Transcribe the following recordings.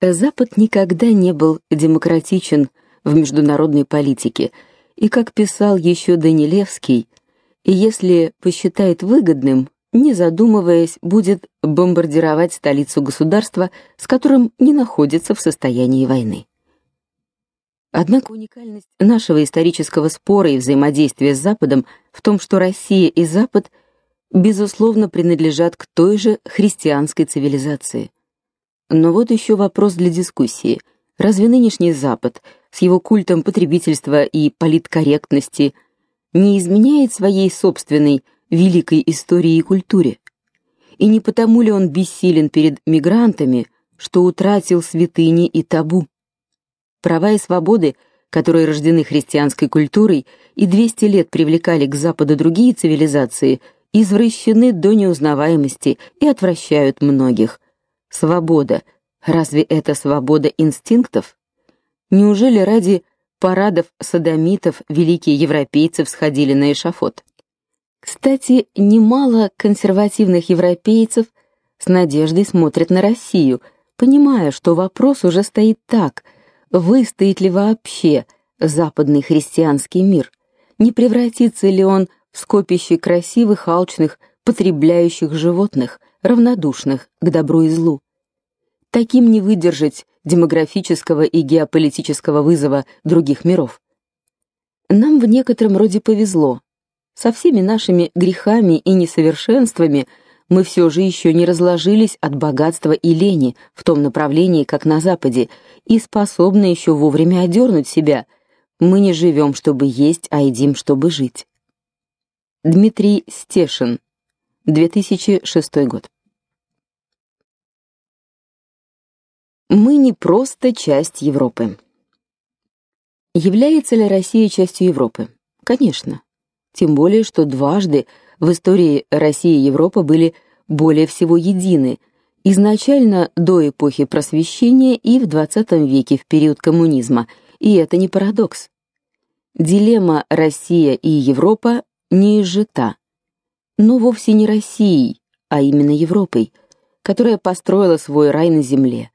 Запад никогда не был демократичен в международной политике, и как писал еще Данилевский, если посчитает выгодным, не задумываясь, будет бомбардировать столицу государства, с которым не находится в состоянии войны. Однако уникальность нашего исторического спора и взаимодействия с Западом в том, что Россия и Запад безусловно принадлежат к той же христианской цивилизации. Но вот еще вопрос для дискуссии. Разве нынешний Запад с его культом потребительства и политкорректности не изменяет своей собственной великой истории и культуре? И не потому ли он бессилен перед мигрантами, что утратил святыни и табу? Права и свободы, которые рождены христианской культурой и 200 лет привлекали к западу другие цивилизации, извращены до неузнаваемости и отвращают многих. Свобода. Разве это свобода инстинктов? Неужели ради парадов садомитов великие европейцы всходили на эшафот? Кстати, немало консервативных европейцев с надеждой смотрят на Россию, понимая, что вопрос уже стоит так: выстоит ли вообще западный христианский мир? Не превратится ли он в скопище красивых, алчных, потребляющих животных, равнодушных к добру и злу? Таким не выдержать демографического и геополитического вызова других миров. Нам в некотором роде повезло. Со всеми нашими грехами и несовершенствами мы все же еще не разложились от богатства и лени в том направлении, как на западе, и способны еще вовремя одернуть себя. Мы не живем, чтобы есть, а едим, чтобы жить. Дмитрий Стешин, 2006 год. Мы не просто часть Европы. Является ли Россия частью Европы? Конечно. Тем более, что дважды в истории России и Европа были более всего едины, изначально до эпохи Просвещения и в XX веке в период коммунизма, и это не парадокс. Дилемма Россия и Европа не изжита, но вовсе не Россией, а именно Европой, которая построила свой рай на земле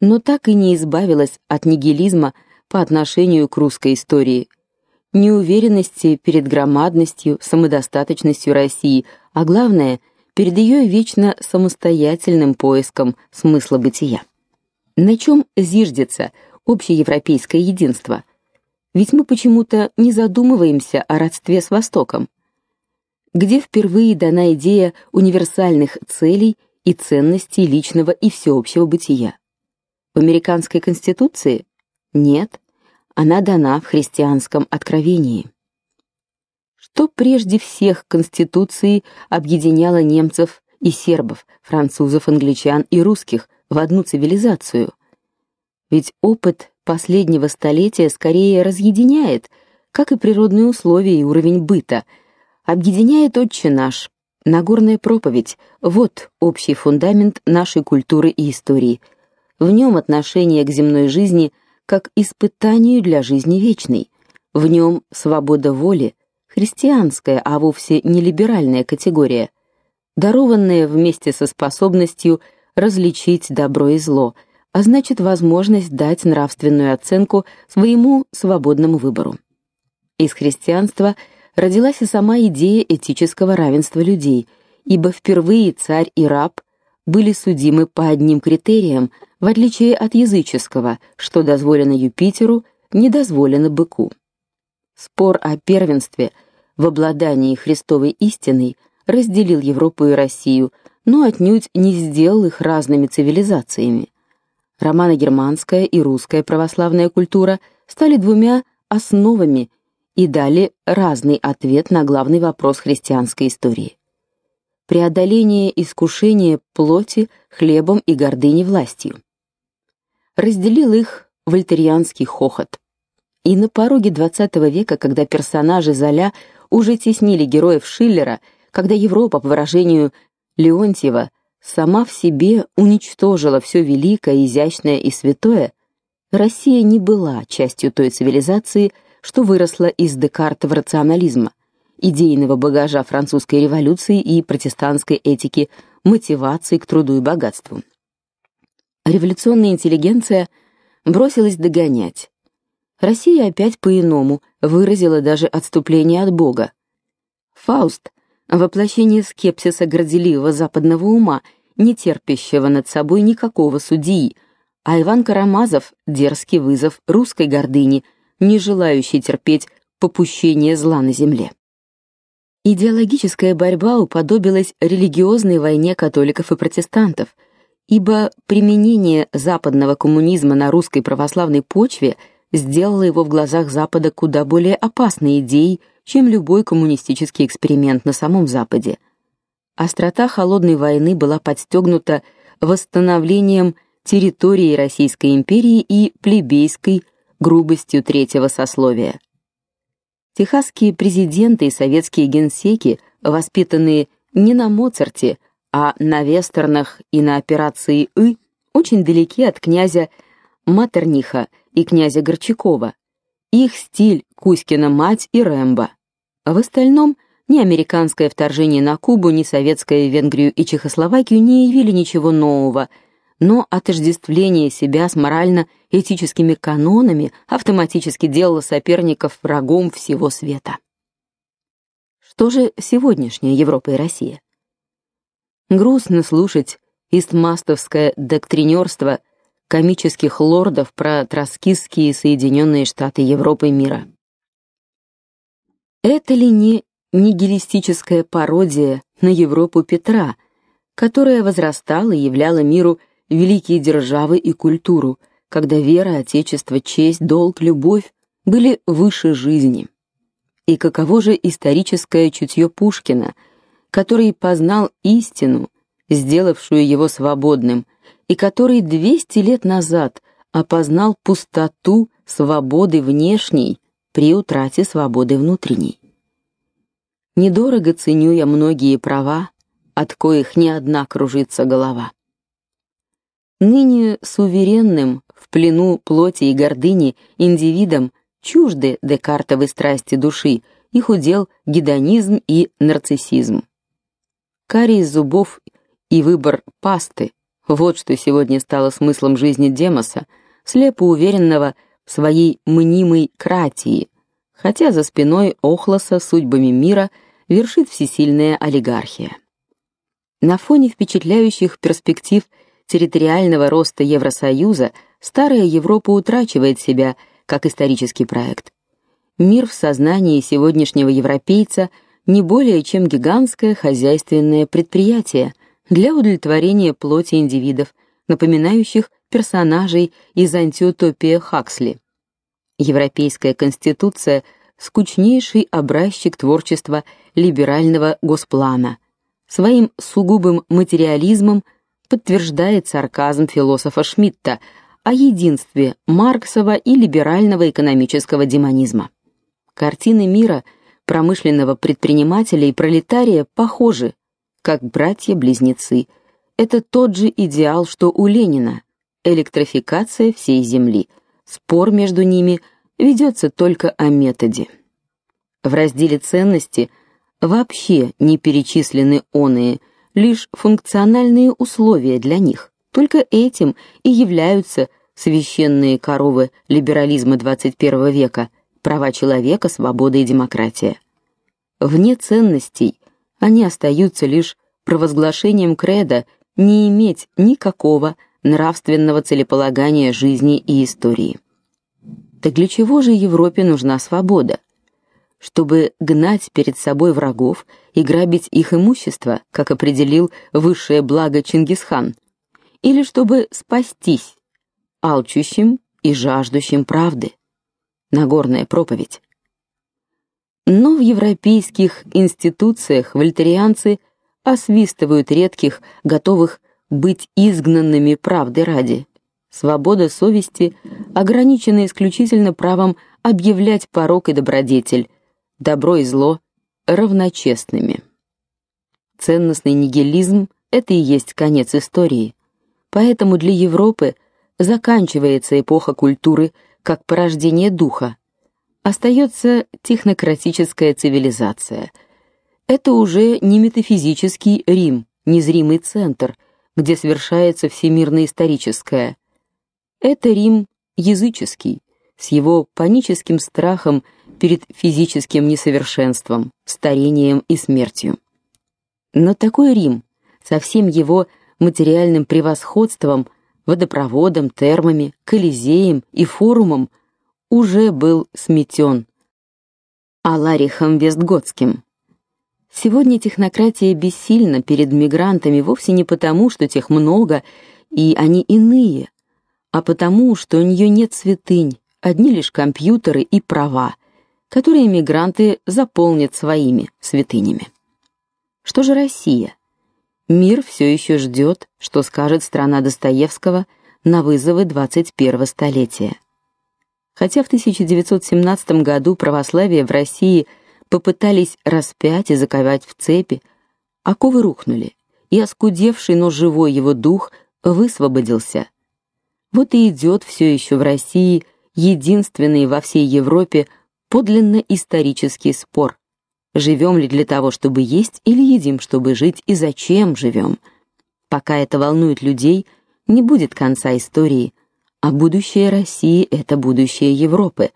но так и не избавилась от нигилизма по отношению к русской истории, неуверенности перед громадностью, самодостаточностью России, а главное, перед ее вечно самостоятельным поиском смысла бытия. На чем зиждется общеевропейское единство? Ведь мы почему-то не задумываемся о родстве с Востоком, где впервые дана идея универсальных целей и ценностей личного и всеобщего бытия. В американской конституции? Нет, она дана в христианском откровении. Что прежде всех конституции объединяло немцев и сербов, французов, англичан и русских в одну цивилизацию? Ведь опыт последнего столетия скорее разъединяет, как и природные условия и уровень быта, объединяет Отче наш, Нагорная проповедь вот общий фундамент нашей культуры и истории – в нем отношение к земной жизни как испытанию для жизни вечной. В нем свобода воли, христианская, а вовсе не либеральная категория, дарованная вместе со способностью различить добро и зло, а значит, возможность дать нравственную оценку своему свободному выбору. Из христианства родилась и сама идея этического равенства людей, ибо впервые царь и раб были судимы по одним критериям, в отличие от языческого, что дозволено Юпитеру, не дозволено быку. Спор о первенстве в обладании Христовой истиной разделил Европу и Россию, но отнюдь не сделал их разными цивилизациями. Романо-германская и русская православная культура стали двумя основами и дали разный ответ на главный вопрос христианской истории преодоление искушения плоти хлебом и гордыни властью. Разделил их вольтерианский хохот. И на пороге XX века, когда персонажи Золя уже теснили героев Шиллера, когда Европа, по выражению Леонтьева, сама в себе уничтожила все великое, изящное и святое, Россия не была частью той цивилизации, что выросла из Декартова рационализма идейного багажа французской революции и протестантской этики мотивации к труду и богатству. Революционная интеллигенция бросилась догонять. Россия опять по-иному выразила даже отступление от Бога. Фауст воплощение скепсиса горделивого западного ума, не терпящего над собой никакого судьи, а Иван Карамазов дерзкий вызов русской гордыни, не желающей терпеть попущение зла на земле. Идеологическая борьба уподобилась религиозной войне католиков и протестантов, ибо применение западного коммунизма на русской православной почве сделало его в глазах Запада куда более опасной идеей, чем любой коммунистический эксперимент на самом Западе. Острота холодной войны была подстегнута восстановлением территории Российской империи и плебейской грубостью третьего сословия. Техасские президенты и советские генсеки, воспитанные не на Моцарте, а на вестернах и на операции «И», очень далеки от князя Матерниха и князя Горчакова. Их стиль Кузькина мать и Рэмбо. А в остальном ни американское вторжение на Кубу, ни советское Венгрию и Чехословакию не явили ничего нового, но отождествление себя с морально-этическими канонами автоматически делало соперников врагом всего света. Что же сегодняшняя Европа и Россия? Грустно слушать истмастовское доктринерство комических лордов про троцкистские Соединенные Штаты Европы и мира. Это ли не нигилистическая пародия на Европу Петра, которая возрастала и являла миру великие державы и культуру, когда вера, отечество, честь, долг, любовь были выше жизни? И каково же историческое чутье Пушкина, который познал истину, сделавшую его свободным, и который 200 лет назад опознал пустоту свободы внешней при утрате свободы внутренней. Недорого ценю я многие права, от коих ни одна кружится голова. Ныне суверенным в плену плоти и гордыни индивидам чужды декартовой страсти души, их удел гедонизм и нарциссизм. Карий зубов и выбор пасты вот что сегодня стало смыслом жизни Демоса, слепо уверенного в своей мнимой кратии, хотя за спиной Охлоса судьбами мира вершит всесильная олигархия. На фоне впечатляющих перспектив территориального роста Евросоюза старая Европа утрачивает себя как исторический проект. Мир в сознании сегодняшнего европейца не более чем гигантское хозяйственное предприятие для удовлетворения плоти индивидов, напоминающих персонажей из антиутопии Хаксли. Европейская конституция скучнейший образчик творчества либерального госплана. Своим сугубым материализмом подтверждает сарказм философа Шмидта о единстве Марксова и либерального экономического демонизма. Картины мира промышленного предпринимателя и пролетария похожи, как братья-близнецы. Это тот же идеал, что у Ленина электрификация всей земли. Спор между ними ведется только о методе. В разделе ценности вообще не перечислены оные, лишь функциональные условия для них. Только этим и являются священные коровы либерализма 21 века: права человека, свобода и демократия. Вне ценностей они остаются лишь провозглашением кредо не иметь никакого нравственного целеполагания жизни и истории. Так для чего же Европе нужна свобода? Чтобы гнать перед собой врагов и грабить их имущество, как определил высшее благо Чингисхан, или чтобы спастись алчущим и жаждущим правды? Нагорная проповедь. Но в европейских институциях вольтерианцы освистывают редких, готовых быть изгнанными правды ради. Свобода совести ограничена исключительно правом объявлять порок и добродетель, добро и зло равночестными. Ценностный нигилизм это и есть конец истории. Поэтому для Европы заканчивается эпоха культуры как порождение духа. Остается технократическая цивилизация. Это уже не метафизический Рим, незримый центр, где совершается всемирно-историческое. Это Рим языческий, с его паническим страхом перед физическим несовершенством, старением и смертью. Но такой Рим со всем его материальным превосходством, водопроводом, термами, колизеем и форумом уже был сметен Аларихом Вестготским. Сегодня технократия бессильна перед мигрантами вовсе не потому, что тех много и они иные, а потому, что у нее нет святынь, одни лишь компьютеры и права, которые мигранты заполнят своими святынями. Что же Россия? Мир все еще ждет, что скажет страна Достоевского на вызовы 21-го столетия. Хотя в 1917 году православие в России попытались распять и заковать в цепи, оковы рухнули, и оскудевший, но живой его дух высвободился. Вот и идет все еще в России единственный во всей Европе подлинно исторический спор. Живем ли для того, чтобы есть, или едим, чтобы жить, и зачем живем? Пока это волнует людей, не будет конца истории, а будущее России это будущее Европы.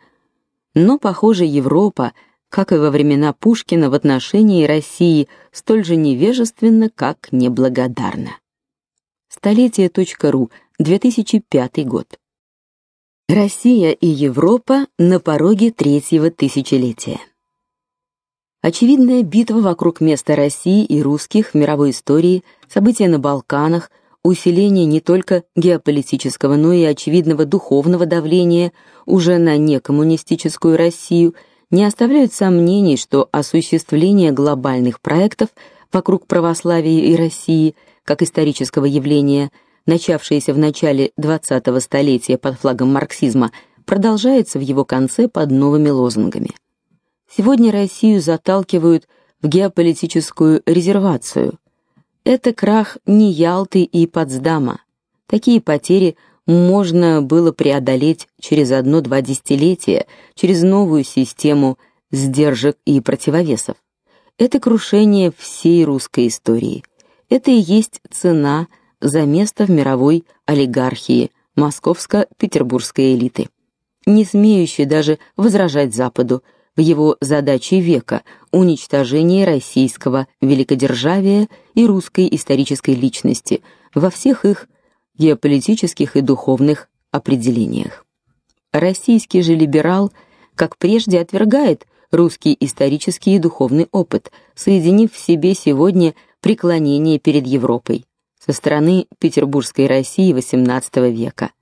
Но, похоже, Европа, как и во времена Пушкина в отношении России, столь же невежественна, как неблагодарна. Столетие.ру, 2005 год. Россия и Европа на пороге третьего тысячелетия. Очевидная битва вокруг места России и русских в мировой истории, события на Балканах, усиление не только геополитического, но и очевидного духовного давления уже на некоммунистическую Россию не оставляют сомнений, что осуществление глобальных проектов вокруг православия и России как исторического явления, начавшееся в начале 20-го столетия под флагом марксизма, продолжается в его конце под новыми лозунгами. Сегодня Россию заталкивают в геополитическую резервацию – это крах не Ялты и Потсдама. Такие потери можно было преодолеть через одно-два десятилетия, через новую систему сдержек и противовесов. Это крушение всей русской истории. Это и есть цена за место в мировой олигархии московско-петербургской элиты, не смеющей даже возражать Западу, в его задаче века уничтожение российского великодержавия и русской исторической личности во всех их геополитических и духовных определениях. Российский же либерал, как прежде, отвергает русский исторический и духовный опыт, соединив в себе сегодня преклонение перед Европой со стороны петербургской России XVIII века,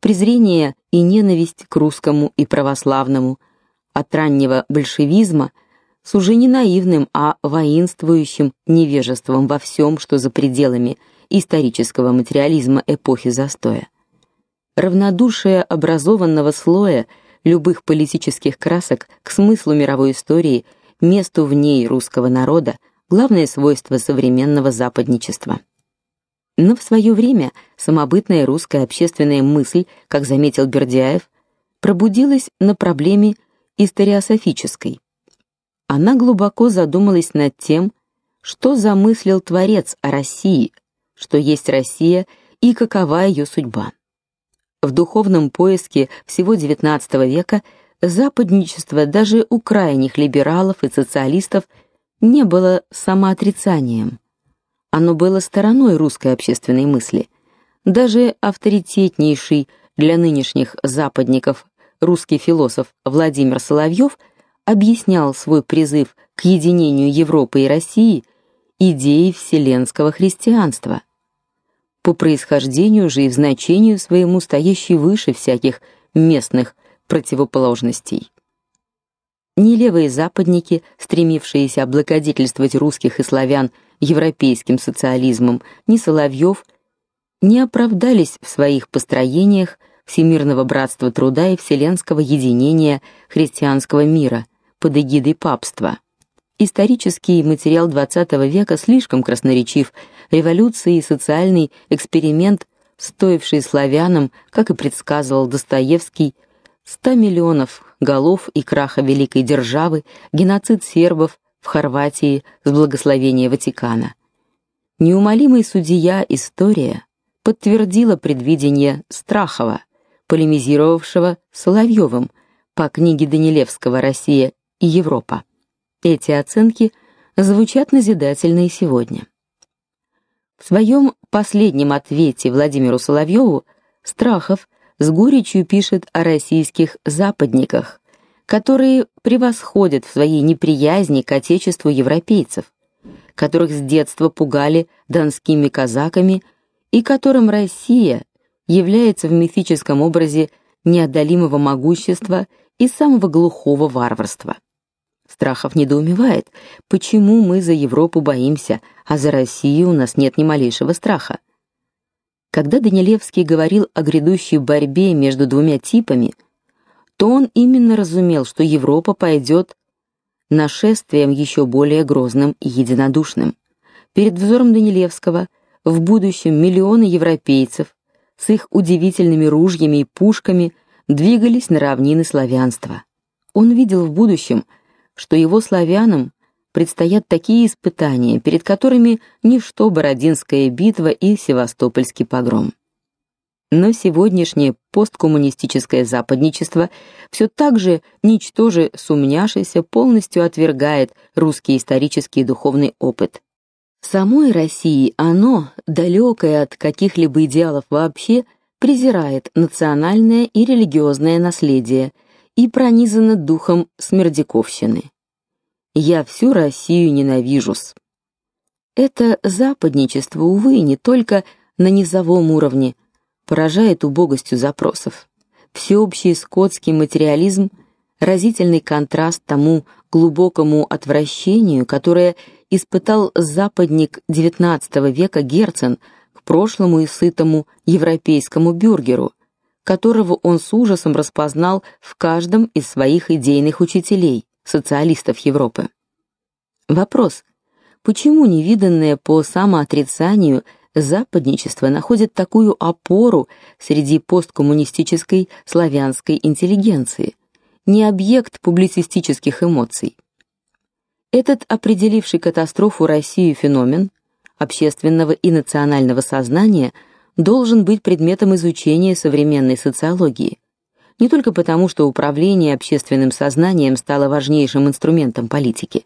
презрение и ненависть к русскому и православному, от раннего большевизма с уже не наивным, а воинствующим невежеством во всем, что за пределами исторического материализма эпохи застоя. Равнодушие образованного слоя любых политических красок к смыслу мировой истории, месту в ней русского народа главное свойство современного западничества. Но в свое время самобытная русская общественная мысль, как заметил Бердяев, пробудилась на проблеме историософической. Она глубоко задумалась над тем, что замыслил Творец о России, что есть Россия и какова ее судьба. В духовном поиске всего XIX века западничество даже у крайних либералов и социалистов не было самоотрицанием. Оно было стороной русской общественной мысли. Даже авторитетнейший для нынешних западников русский философ Владимир Соловьев объяснял свой призыв к единению Европы и России идеей вселенского христианства. По происхождению же и в значению своему стоящий выше всяких местных противоположностей. Ни левые западники, стремившиеся облагодетельствовать русских и славян европейским социализмом, ни Соловьев не оправдались в своих построениях всемирного братства труда и вселенского единения христианского мира под эгидой папства. Исторический материал XX века слишком красноречив. Революция и социальный эксперимент, стоивший славянам, как и предсказывал Достоевский, 100 миллионов голов и краха великой державы, геноцид сербов в Хорватии с благословения Ватикана. Неумолимый судья история подтвердила предвидение Страхова, полемизировавшего с Соловьевым по книге Данилевского Россия и Европа. Эти оценки звучат назидательно и сегодня. В своем последнем ответе Владимиру Соловьеву Страхов с горечью пишет о российских западниках, которые превосходят в своей неприязни к отечеству европейцев, которых с детства пугали донскими казаками и которым Россия является в мифическом образе неодолимого могущества и самого глухого варварства. Страхов недоумевает, почему мы за Европу боимся, а за Россию у нас нет ни малейшего страха. Когда Данилевский говорил о грядущей борьбе между двумя типами, то он именно разумел, что Европа пойдет нашествием еще более грозным и единодушным. Перед взором Данилевского в будущем миллионы европейцев с их удивительными ружьями и пушками двигались на равнины славянства. Он видел в будущем, что его славянам предстоят такие испытания, перед которыми ничто Бородинская битва и Севастопольский погром. Но сегодняшнее посткоммунистическое западничество все так же, ничтоже сумняшися, полностью отвергает русский исторический и духовный опыт. Самой России оно, далекое от каких-либо идеалов вообще, презирает национальное и религиозное наследие и пронизано духом смердяковщины. Я всю Россию ненавижу-с. Это западничество, увы, не только на низовом уровне, поражает убогостью запросов. Всеобщий скотский материализм разительный контраст тому глубокому отвращению, которое испытал западник XIX века Герцен к прошлому и сытому европейскому бюргеру, которого он с ужасом распознал в каждом из своих идейных учителей, социалистов Европы. Вопрос: почему невиданное по самоотрицанию западничество находит такую опору среди посткоммунистической славянской интеллигенции, не объект публицистических эмоций? Этот определивший катастрофу России феномен общественного и национального сознания должен быть предметом изучения современной социологии. Не только потому, что управление общественным сознанием стало важнейшим инструментом политики.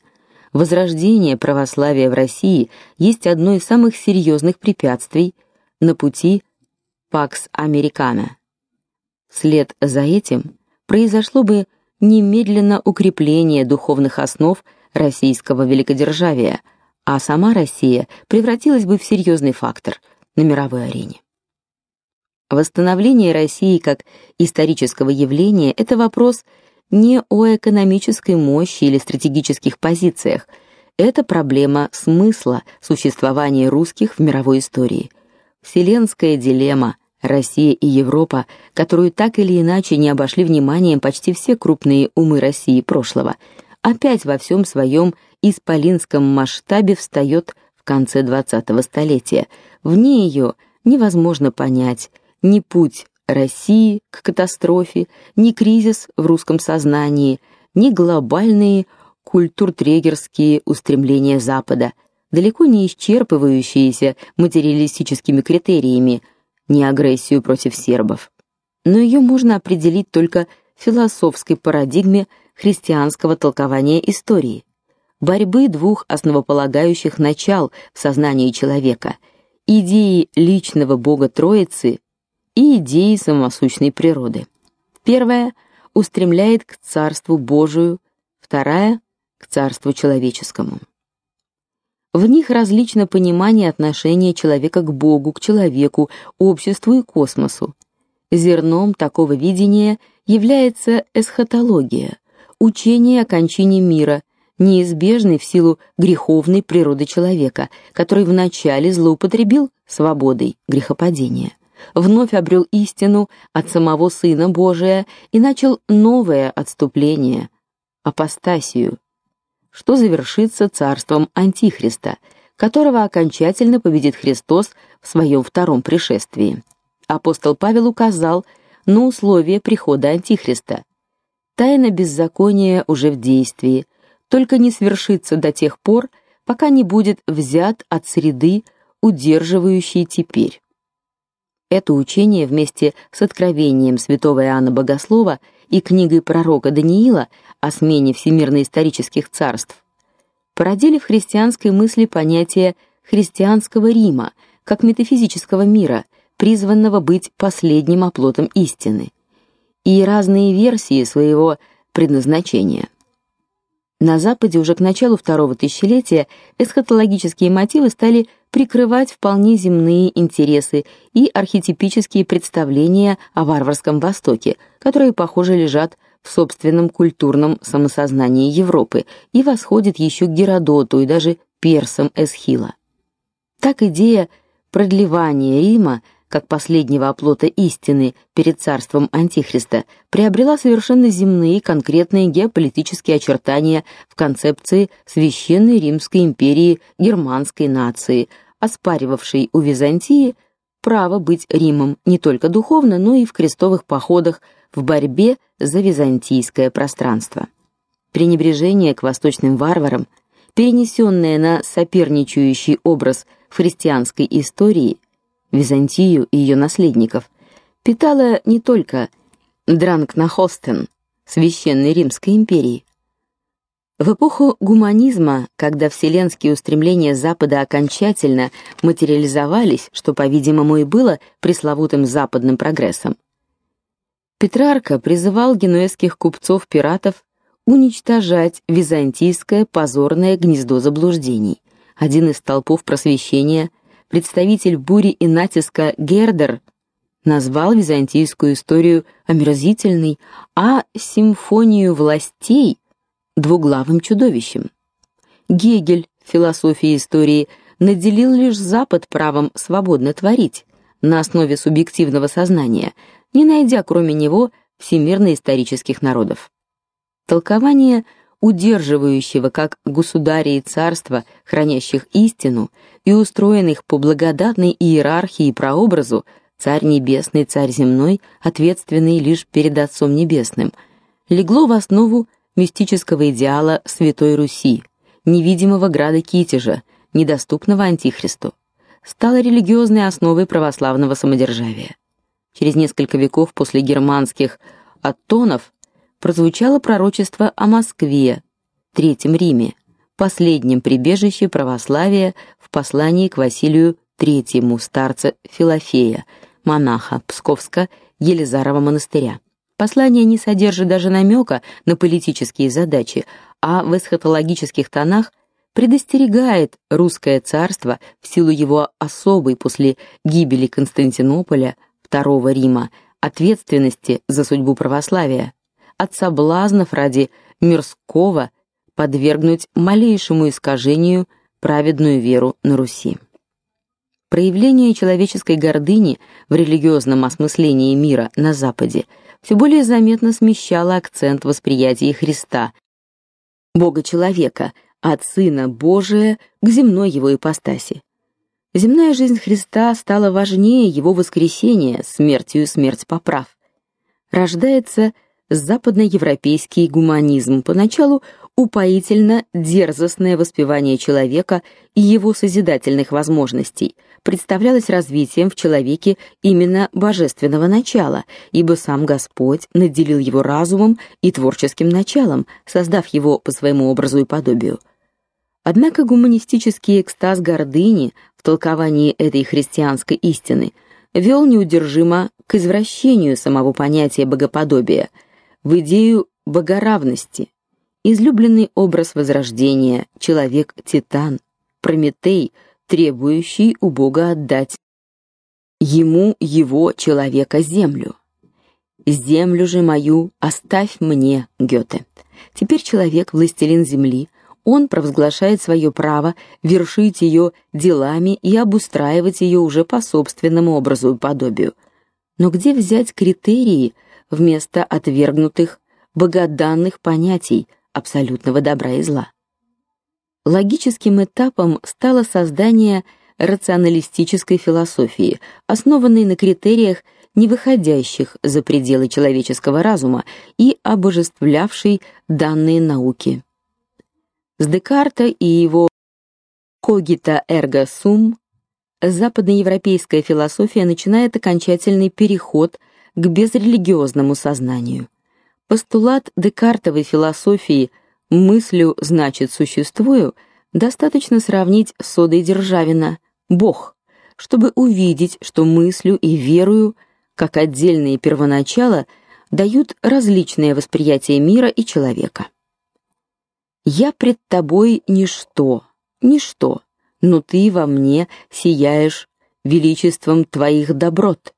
Возрождение православия в России есть одно из самых серьезных препятствий на пути Pax Americana. Вслед за этим произошло бы немедленно укрепление духовных основ российского великодержавия, а сама Россия превратилась бы в серьезный фактор на мировой арене. Восстановление России как исторического явления это вопрос не о экономической мощи или стратегических позициях. Это проблема смысла существования русских в мировой истории. Вселенская дилемма Россия и Европа, которую так или иначе не обошли вниманием почти все крупные умы России прошлого, опять во всем своем исполинском масштабе встает в конце 20-го столетия. Вне ее невозможно понять ни путь России к катастрофе, ни кризис в русском сознании, ни глобальные культуртрегерские устремления Запада, далеко не исчерпывающиеся материалистическими критериями, ни агрессию против сербов. Но ее можно определить только философской парадигме христианского толкования истории, борьбы двух основополагающих начал в сознании человека: идеи личного Бога Троицы и идеи самосущной природы. Первая устремляет к царству Божию, вторая к царству человеческому. В них различно понимание отношения человека к Богу, к человеку, обществу и космосу. Зерном такого видения является эсхатология, учение о кончине мира, неизбежный в силу греховной природы человека, который вначале злоупотребил свободой грехопадения, вновь обрел истину от самого Сына Божия и начал новое отступление, апостасию, что завершится царством Антихриста, которого окончательно победит Христос в своем втором пришествии. Апостол Павел указал на условия прихода Антихриста. Тайна беззакония уже в действии, только не свершится до тех пор, пока не будет взят от среды удерживающий теперь. Это учение вместе с откровением святого Иоанна Богослова и книгой пророка Даниила о смене всемирно-исторических царств породили в христианской мысли понятие христианского Рима как метафизического мира, призванного быть последним оплотом истины, и разные версии своего предназначения. На Западе уже к началу второго тысячелетия эсхатологические мотивы стали прикрывать вполне земные интересы и архетипические представления о варварском Востоке, которые, похоже, лежат в собственном культурном самосознании Европы и восходят еще к Геродоту и даже персам Эсхила. Так идея продлевания Рима как последнего оплота истины перед царством Антихриста, приобрела совершенно земные конкретные геополитические очертания в концепции священной Римской империи германской нации, оспаривавшей у Византии право быть Римом не только духовно, но и в крестовых походах в борьбе за византийское пространство. Пренебрежение к восточным варварам, перенесенное на соперничающий образ христианской истории, Византию и ее наследников, питала не только Дранкнахостен, священной Римской империи. В эпоху гуманизма, когда вселенские устремления Запада окончательно материализовались, что, по-видимому, и было пресловутым западным прогрессом, Петрарка призывал генуэзских купцов-пиратов уничтожать византийское позорное гнездо заблуждений. Один из столпов просвещения – представитель бури и натиска Гердер назвал византийскую историю омерзительной, а симфонию властей двуглавым чудовищем. Гегель в философии истории наделил лишь Запад правом свободно творить на основе субъективного сознания, не найдя кроме него всемирно-исторических народов. Толкование удерживающего как государя и царства, хранящих истину и устроенных по благодатной иерархии и прообразу, царь небесный, царь земной, ответственный лишь перед Отцом небесным, легло в основу мистического идеала Святой Руси, невидимого града Китежа, недоступного антихристу. Стало религиозной основой православного самодержавия. Через несколько веков после германских аттонов прозвучало пророчество о Москве, Третьем Риме, последнем прибежище православия в послании к Василию III, старца Филофея, монаха Псковска-Елизарова монастыря. Послание не содержит даже намека на политические задачи, а в эсхатологических тонах предостерегает русское царство в силу его особой после гибели Константинополя Второго Рима ответственности за судьбу православия от соблазнов ради мирского подвергнуть малейшему искажению праведную веру на Руси. Проявление человеческой гордыни в религиозном осмыслении мира на западе все более заметно смещало акцент восприятия Христа, Бога-человека, от Сына Божия к земной его ипостаси. Земная жизнь Христа стала важнее его воскресения, смертью смерть поправ. Рождается западноевропейский гуманизм, поначалу упоительно дерзостное воспевание человека и его созидательных возможностей представлялось развитием в человеке именно божественного начала, ибо сам Господь наделил его разумом и творческим началом, создав его по своему образу и подобию. Однако гуманистический экстаз гордыни в толковании этой христианской истины вел неудержимо к извращению самого понятия богоподобия – в идею богоравности. Излюбленный образ возрождения, человек-титан, Прометей, требующий у Бога отдать ему его человека землю. Землю же мою оставь мне, Гёте. Теперь человек властелин земли, он провозглашает свое право вершить ее делами и обустраивать ее уже по собственному образу и подобию. Но где взять критерии, вместо отвергнутых богоданных понятий абсолютного добра и зла. Логическим этапом стало создание рационалистической философии, основанной на критериях, не выходящих за пределы человеческого разума и обожествлявшей данные науки. С Декарта и его cogita ergo sum западноевропейская философия начинает окончательный переход к безрелигиозному сознанию. Постулат Декартовой философии мыслью значит существую достаточно сравнить с Содой Державина Бог, чтобы увидеть, что мыслью и верою, как отдельные первоначала, дают различное восприятие мира и человека. Я пред тобой ничто, ничто, но ты во мне сияешь величеством твоих доброт.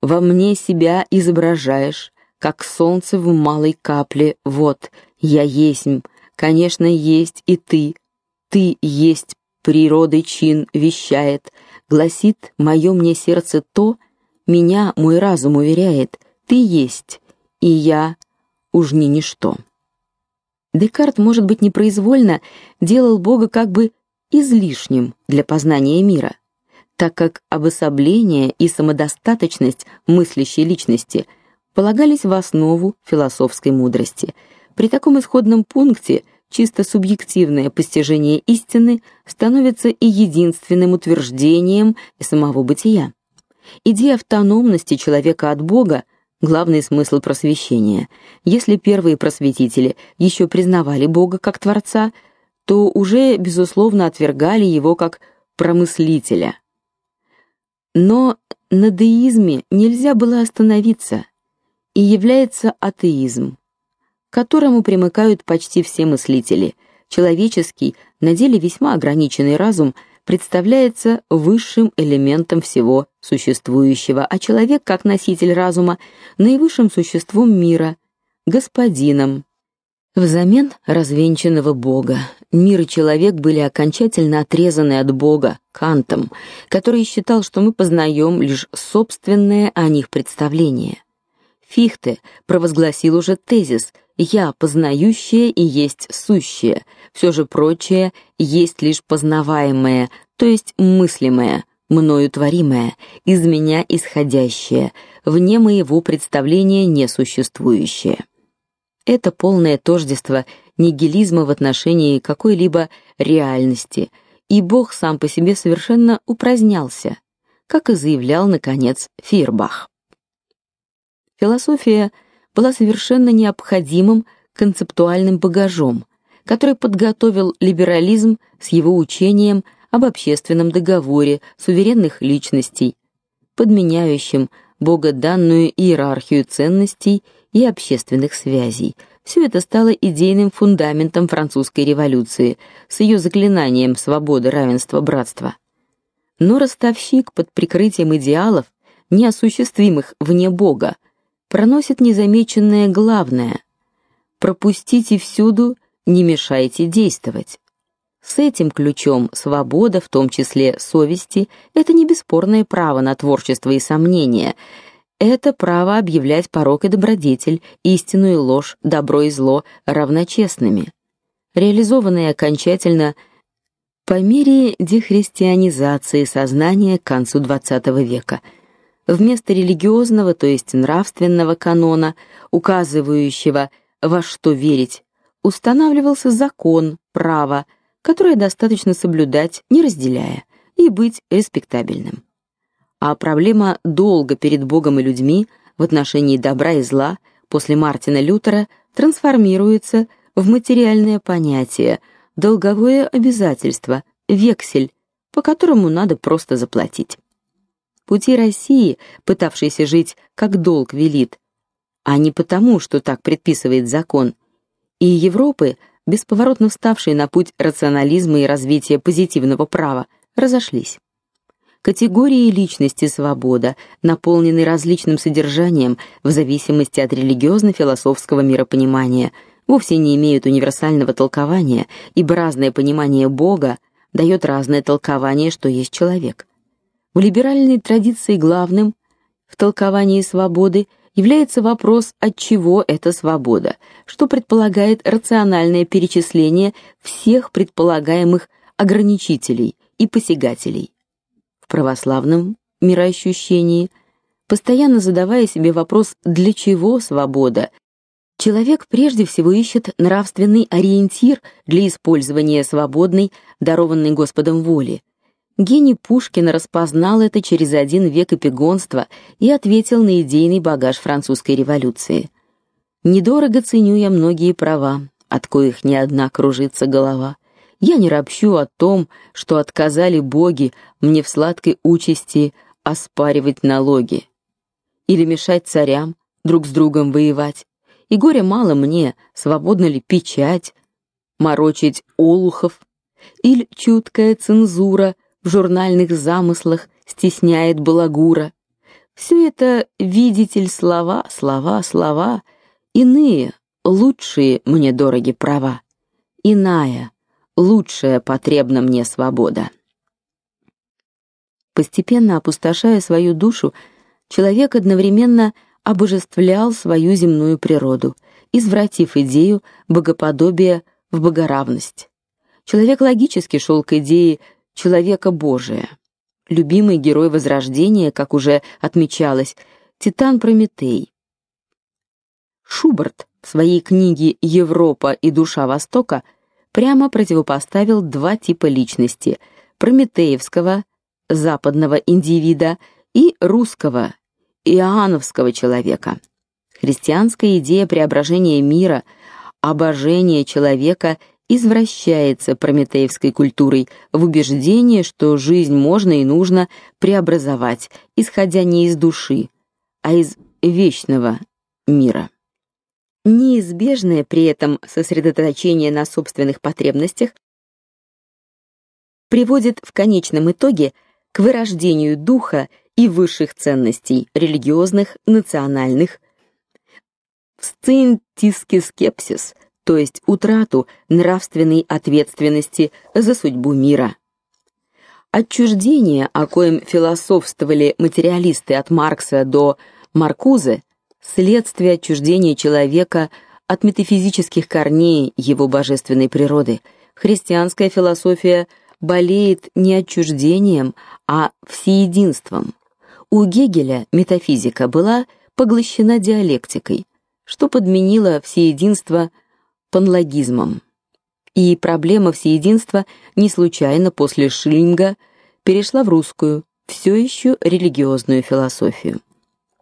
Во мне себя изображаешь, как солнце в малой капле. Вот, я есмь, конечно, есть и ты. Ты есть природой чин вещает, гласит мое мне сердце то, меня мой разум уверяет, ты есть, и я уж не ничто. Декарт, может быть, непроизвольно делал Бога как бы излишним для познания мира, так как обособление и самодостаточность мыслящей личности полагались в основу философской мудрости. При таком исходном пункте чисто субъективное постижение истины становится и единственным утверждением самого бытия. Идея автономности человека от Бога главный смысл просвещения. Если первые просветители еще признавали Бога как творца, то уже безусловно отвергали его как промыслителя. Но на деизме нельзя было остановиться, и является атеизм, к которому примыкают почти все мыслители. Человеческий, на деле весьма ограниченный разум представляется высшим элементом всего существующего, а человек, как носитель разума, наивысшим существом мира, господином, Взамен развенчанного Бога мир и человек были окончательно отрезаны от Бога Кантом, который считал, что мы познаем лишь собственное о них представление. Фихте провозгласил уже тезис: я познающее и есть сущее, все же прочее есть лишь познаваемое, то есть мыслимое, мною творимое, из меня исходящее, вне моего представления несуществующее. Это полное тождество нигилизма в отношении какой-либо реальности, и Бог сам по себе совершенно упразднялся, как и заявлял наконец Фирбах. Философия была совершенно необходимым концептуальным багажом, который подготовил либерализм с его учением об общественном договоре суверенных личностей, подменяющим богоданную иерархию ценностей и общественных связей. Все это стало идейным фундаментом французской революции с ее заклинанием свободы, равенства, братства. Но ростовщик под прикрытием идеалов, неосуществимых вне Бога, проносит незамеченное главное: пропустите всюду, не мешайте действовать. С этим ключом свобода, в том числе совести, это не бесспорное право на творчество и сомнение, это право объявлять порок и добродетель, истину и ложь, добро и зло равночестными, реализованные окончательно по мере дехристианизации сознания к концу XX века. Вместо религиозного, то есть нравственного канона, указывающего во что верить, устанавливался закон, право, которое достаточно соблюдать, не разделяя, и быть респектабельным а проблема долга перед Богом и людьми в отношении добра и зла после Мартина Лютера трансформируется в материальное понятие, долговое обязательство, вексель, по которому надо просто заплатить. Пути России, пытавшейся жить как долг велит, а не потому, что так предписывает закон, и Европы, бесповоротно вставшие на путь рационализма и развития позитивного права, разошлись. Категории личности свобода, наполненные различным содержанием в зависимости от религиозно-философского миропонимания, вовсе не имеют универсального толкования, ибо разное понимание Бога дает разное толкование, что есть человек. В либеральной традиции главным в толковании свободы является вопрос, от чего эта свобода, что предполагает рациональное перечисление всех предполагаемых ограничителей и посягателей православном мироощущении, постоянно задавая себе вопрос «для чего свобода?», человек прежде всего ищет нравственный ориентир для использования свободной, дарованной Господом воли. Гений Пушкин распознал это через один век эпигонства и ответил на идейный багаж французской революции. Недорого ценю я многие права, от коих ни одна кружится голова. Я не ропщу о том, что отказали боги мне в сладкой участи оспаривать налоги или мешать царям друг с другом воевать. И горе мало мне, свободно ли печать, морочить олухов, или чуткая цензура в журнальных замыслах стесняет балагура. Все это, видитель, слова, слова, слова, иные, лучшие мне дороги права. Иная, лучшая потребна мне свобода. Постепенно опустошая свою душу, человек одновременно обожествлял свою земную природу, извратив идею богоподобия в богоравность. Человек логически шел к идее человека Божия. Любимый герой Возрождения, как уже отмечалось, Титан Прометей. Шуберт в своей книге Европа и душа Востока прямо противопоставил два типа личности: прометеевского западного индивида и русского иоанновского человека. Христианская идея преображения мира, обожения человека извращается прометеевской культурой в убеждении, что жизнь можно и нужно преобразовать, исходя не из души, а из вечного мира. Неизбежное при этом сосредоточение на собственных потребностях приводит в конечном итоге к вырождению духа и высших ценностей религиозных, национальных, сцинтиский скепсис, то есть утрату нравственной ответственности за судьбу мира. Отчуждение, о коем философствовали материалисты от Маркса до Маркузе, следствие отчуждения человека от метафизических корней его божественной природы. Христианская философия болеет не отчуждением, а всеединством. У Гегеля метафизика была поглощена диалектикой, что подменило всеединство панлогизмом. И проблема всеединства не случайно после Шиллинга перешла в русскую, все еще религиозную философию.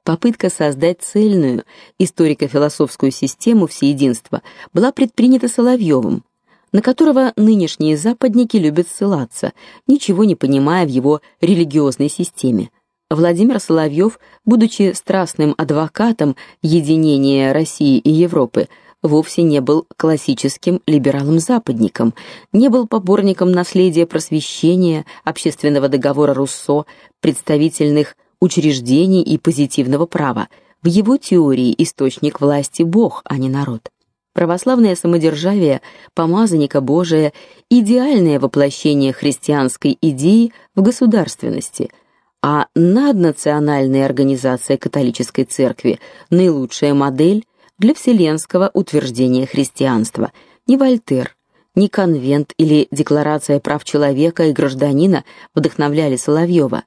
Попытка создать цельную историко-философскую систему всеединства была предпринята Соловьевым, на которого нынешние западники любят ссылаться, ничего не понимая в его религиозной системе. Владимир Соловьев, будучи страстным адвокатом единения России и Европы, вовсе не был классическим либералом-западником, не был поборником наследия просвещения, общественного договора Руссо, представительных учреждений и позитивного права. В его теории источник власти Бог, а не народ. Православное самодержавие помазанника Божия идеальное воплощение христианской идеи в государственности – а наднациональная организация католической церкви наилучшая модель для вселенского утверждения христианства. Ни Вольтер, ни конвент или декларация прав человека и гражданина вдохновляли Соловьева.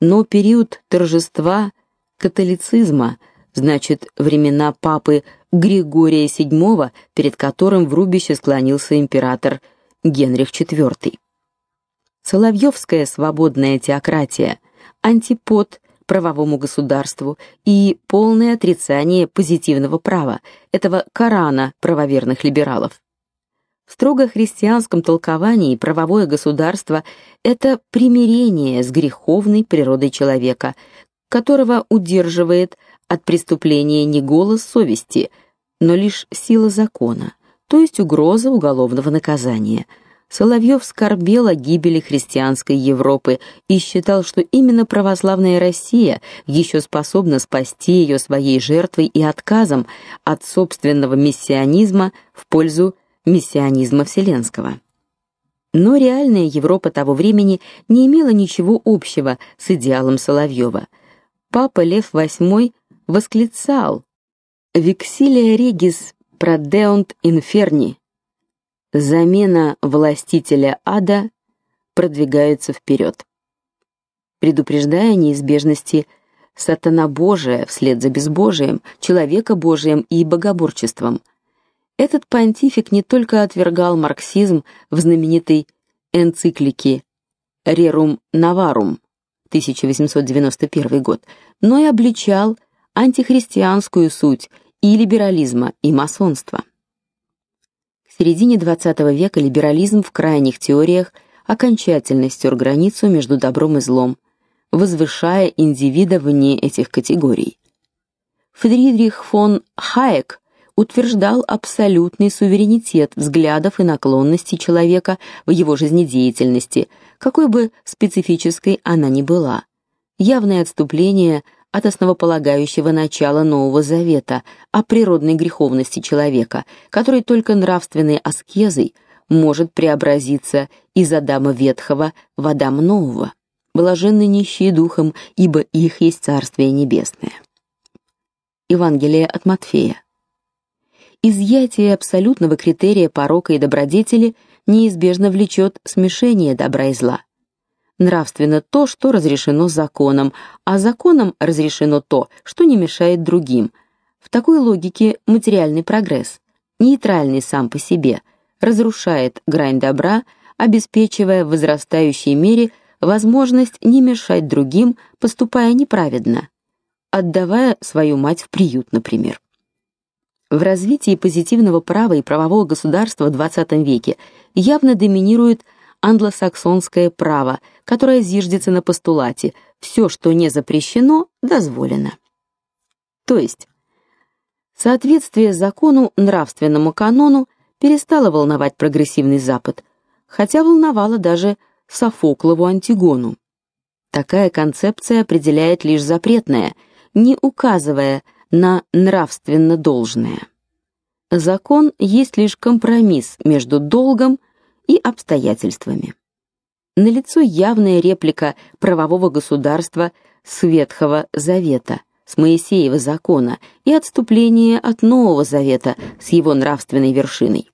Но период торжества католицизма, значит, времена папы Григория VII, перед которым в рубище склонился император Генрих IV. Соловьевская свободная теократия, антипод правовому государству и полное отрицание позитивного права, этого Корана правоверных либералов. В строго христианском толковании правовое государство это примирение с греховной природой человека, которого удерживает от преступления не голос совести, но лишь сила закона, то есть угроза уголовного наказания – Соловьев скорбел о гибели христианской Европы и считал, что именно православная Россия еще способна спасти ее своей жертвой и отказом от собственного мессианизма в пользу мессианизма вселенского. Но реальная Европа того времени не имела ничего общего с идеалом Соловьева. Папа Лев VIII восклицал: "Vexilla regis pradeunt inferni" замена властителя ада продвигается вперед, предупреждая неизбежности сатана Божия вслед за безбожием, человека Божиим и богоборчеством. Этот понтифик не только отвергал марксизм в знаменитой энциклике Rerum Novarum 1891 год, но и обличал антихристианскую суть и либерализма, и масонства. К середине XX века либерализм в крайних теориях окончательно стер границу между добром и злом, возвышая индивида вне этих категорий. Фридрих фон Хайек утверждал абсолютный суверенитет взглядов и наклонностей человека в его жизнедеятельности, какой бы специфической она ни была. Явное отступление от основополагающего начала Нового Завета о природной греховности человека, который только нравственной аскезой может преобразиться из Адама ветхого в Адама нового. Блаженны нищие духом, ибо их есть Царствие небесное. Евангелие от Матфея. Изъятие абсолютного критерия порока и добродетели неизбежно влечет смешение добра и зла. Нравственно то, что разрешено законом, а законом разрешено то, что не мешает другим. В такой логике материальный прогресс, нейтральный сам по себе, разрушает грань добра, обеспечивая в возрастающей мере возможность не мешать другим, поступая неправедно, отдавая свою мать в приют, например. В развитии позитивного права и правового государства в XX веке явно доминирует англосаксонское право, которое зиждется на постулате: все, что не запрещено, дозволено. То есть соответствие закону, нравственному канону перестало волновать прогрессивный Запад, хотя волновало даже Софоклову Антигону. Такая концепция определяет лишь запретное, не указывая на нравственно должное. Закон есть лишь компромисс между долгом и обстоятельствами. Налицо явная реплика правового государства с Ветхого Завета, с Моисеева закона и отступление от Нового Завета с его нравственной вершиной.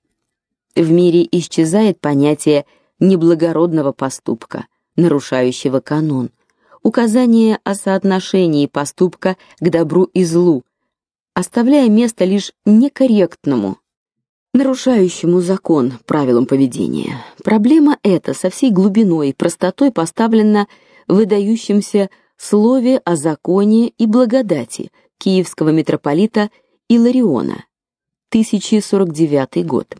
В мире исчезает понятие неблагородного поступка, нарушающего канон, указание о соотношении поступка к добру и злу, оставляя место лишь некорректному, нарушающему закон правилам поведения. Проблема эта со всей глубиной и простотой поставлена в выдающемся слове о законе и благодати киевского митрополита Илариона, 1049 год.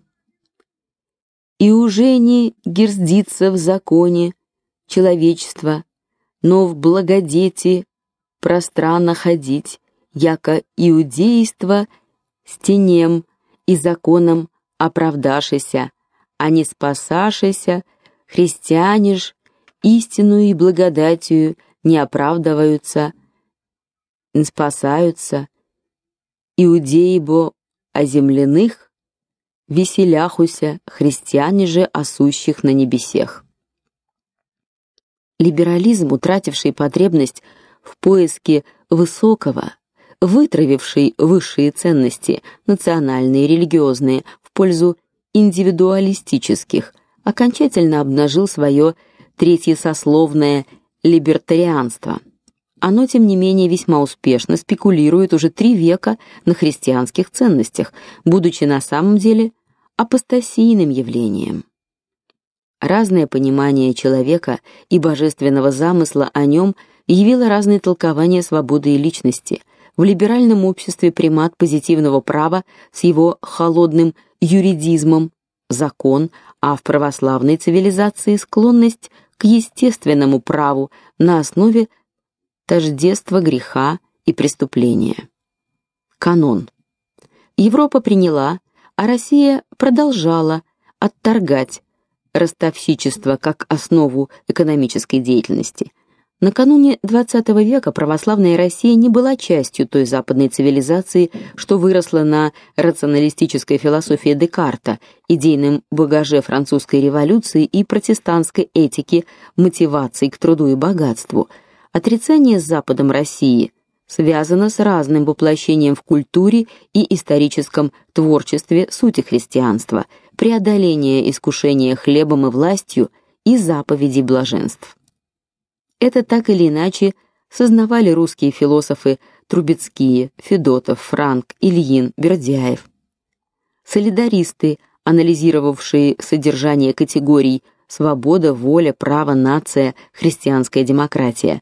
И уже не герздится в законе человечество, но в благодети пространно ходить, яко иудейство стенем и законом оправдашися, а не спасашися, христиане ж истину и благодатью не оправдываются, не спасаются, иудеи бо о земляных, веселяхуся, христиане же о сущих на небесех. Либерализм, утративший потребность в поиске высокого, вытравивший высшие ценности, национальные религиозные, в пользу индивидуалистических, окончательно обнажил свое третьесословное либертарианство. Оно тем не менее весьма успешно спекулирует уже три века на христианских ценностях, будучи на самом деле апостасийным явлением. Разное понимание человека и божественного замысла о нем явило разные толкования свободы и личности, в либеральном обществе примат позитивного права с его холодным юридизмом, закон, а в православной цивилизации склонность к естественному праву на основе тождества греха и преступления. Канон. Европа приняла, а Россия продолжала отторгать ростовщичество как основу экономической деятельности. Накануне XX века православная Россия не была частью той западной цивилизации, что выросла на рационалистической философии Декарта, идейном багаже французской революции и протестантской этики мотивации к труду и богатству. Отрицание с Западом России связано с разным воплощением в культуре и историческом творчестве сути христианства, преодоление искушения хлебом и властью и заповедей блаженств. Это так или иначе сознавали русские философы Трубецкие, Федотов, Франк, Ильин, Бердяев. Солидаристы, анализировавшие содержание категорий свобода, воля, право, нация, христианская демократия,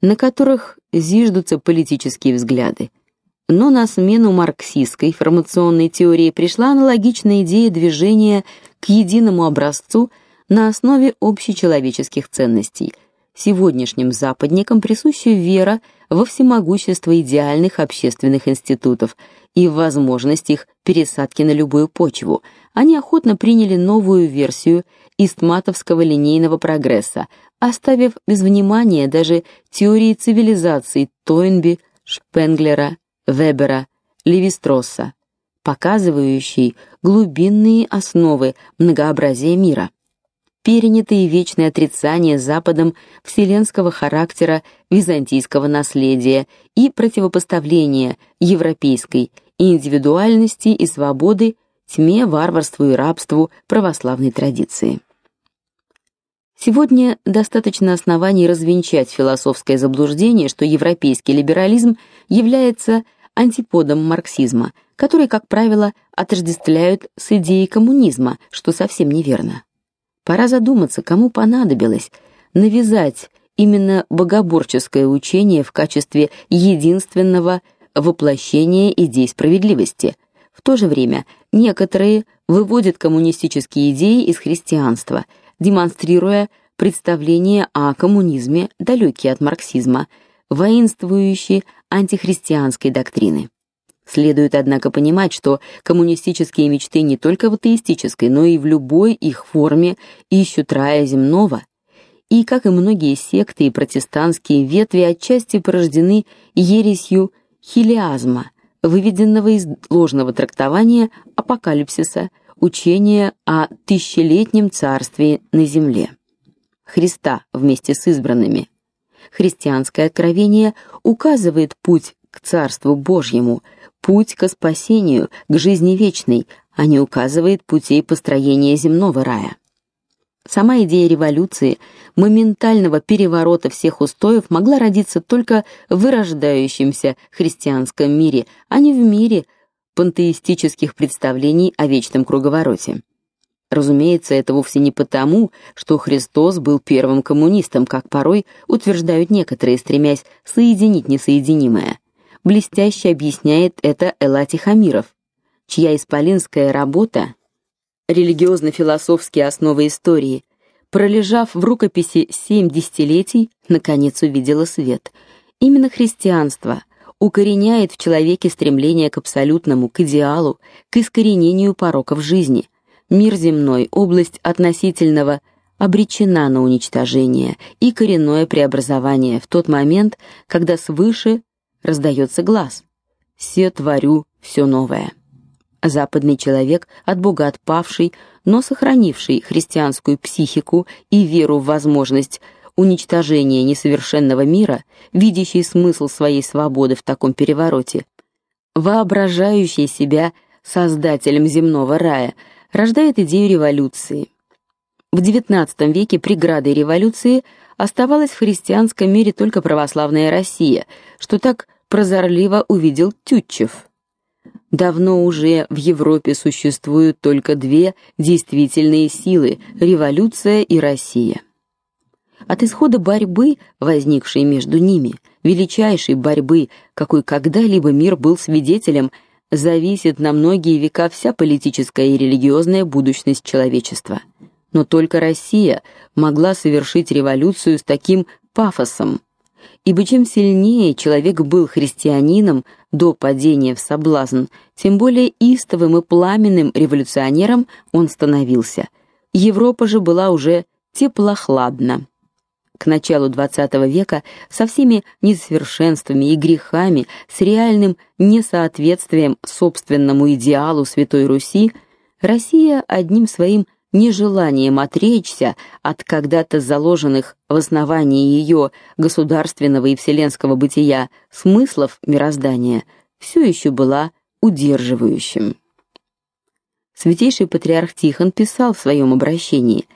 на которых зиждутся политические взгляды. Но на смену марксистской формационной теории пришла аналогичная идея движения к единому образцу на основе общечеловеческих ценностей. Сегодняшним западникам присуща вера во всемогущество идеальных общественных институтов и в возможность их пересадки на любую почву. Они охотно приняли новую версию истматовского линейного прогресса, оставив без внимания даже теории цивилизации Тойнби, Шпенглера, Вебера, Левистросса, показывающие глубинные основы многообразия мира. Перенятые вечное отрицание Западом вселенского характера византийского наследия и противопоставление европейской индивидуальности и свободы тьме, варварству и рабству православной традиции. Сегодня достаточно оснований развенчать философское заблуждение, что европейский либерализм является антиподом марксизма, который, как правило, отождествляют с идеей коммунизма, что совсем неверно. Пора задуматься, кому понадобилось навязать именно богоборческое учение в качестве единственного воплощения идей справедливости. В то же время некоторые выводят коммунистические идеи из христианства, демонстрируя представления о коммунизме, далекие от марксизма, воинствующие антихристианской доктрины. Следует однако понимать, что коммунистические мечты не только в атеистической, но и в любой их форме ищут рая земного. И как и многие секты и протестантские ветви отчасти порождены ересью хилиазма, выведенного из ложного трактования апокалипсиса, учения о тысячелетнем царстве на земле. Христа вместе с избранными. Христианское откровение указывает путь к Царству Божьему, путь к спасению, к жизни вечной, а не указывает путей построения земного рая. Сама идея революции, моментального переворота всех устоев могла родиться только в вырождающемся христианском мире, а не в мире пантеистических представлений о вечном круговороте. Разумеется, это вовсе не потому, что Христос был первым коммунистом, как порой утверждают некоторые, стремясь соединить несоединимое блестяще объясняет это Элати Хамиров, чья исполинская работа Религиозно-философские основы истории, пролежав в рукописи семь десятилетий, наконец увидела свет. Именно христианство укореняет в человеке стремление к абсолютному, к идеалу, к искоренению пороков жизни. Мир земной, область относительного обречена на уничтожение и коренное преобразование в тот момент, когда свыше раздается глаз. «Се творю все новое». Западный человек, от Бога отпавший, но сохранивший христианскую психику и веру в возможность уничтожения несовершенного мира, видящий смысл своей свободы в таком перевороте, воображающий себя создателем земного рая, рождает идею революции. В XIX веке преградой революции оставалась в христианском мире только православная Россия, что так прозорливо увидел Тютчев. Давно уже в Европе существуют только две действительные силы революция и Россия. От исхода борьбы, возникшей между ними, величайшей борьбы, какой когда-либо мир был свидетелем, зависит на многие века вся политическая и религиозная будущность человечества. Но только Россия могла совершить революцию с таким пафосом, Ибо чем сильнее человек был христианином до падения в соблазн, тем более истовым и пламенным революционером он становился. Европа же была уже теплохладна. К началу XX века со всеми несовершенствами и грехами, с реальным несоответствием собственному идеалу Святой Руси, Россия одним своим нежеланием отречься от когда-то заложенных в основании ее государственного и вселенского бытия смыслов мироздания, все еще была удерживающим. Святейший патриарх Тихон писал в своем обращении: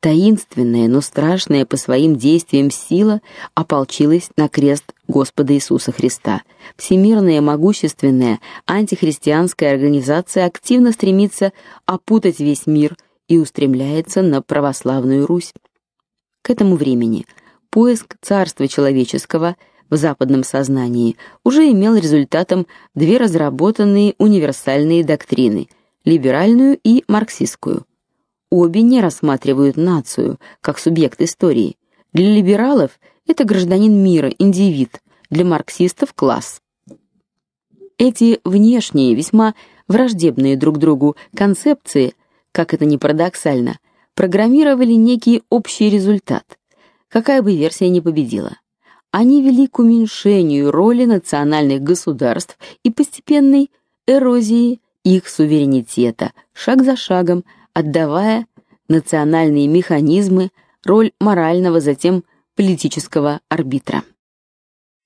таинственная, но страшная по своим действиям сила ополчилась на крест Господа Иисуса Христа. Всемирная могущественная антихристианская организация активно стремится опутать весь мир и устремляется на православную Русь. К этому времени поиск царства человеческого в западном сознании уже имел результатом две разработанные универсальные доктрины: либеральную и марксистскую. Обе не рассматривают нацию как субъект истории. Для либералов это гражданин мира, индивид, для марксистов класс. Эти внешние, весьма враждебные друг другу концепции, как это ни парадоксально, программировали некий общий результат. Какая бы версия ни победила, они вели к уменьшению роли национальных государств и постепенной эрозии их суверенитета, шаг за шагом отдавая национальные механизмы роль морального, затем политического арбитра.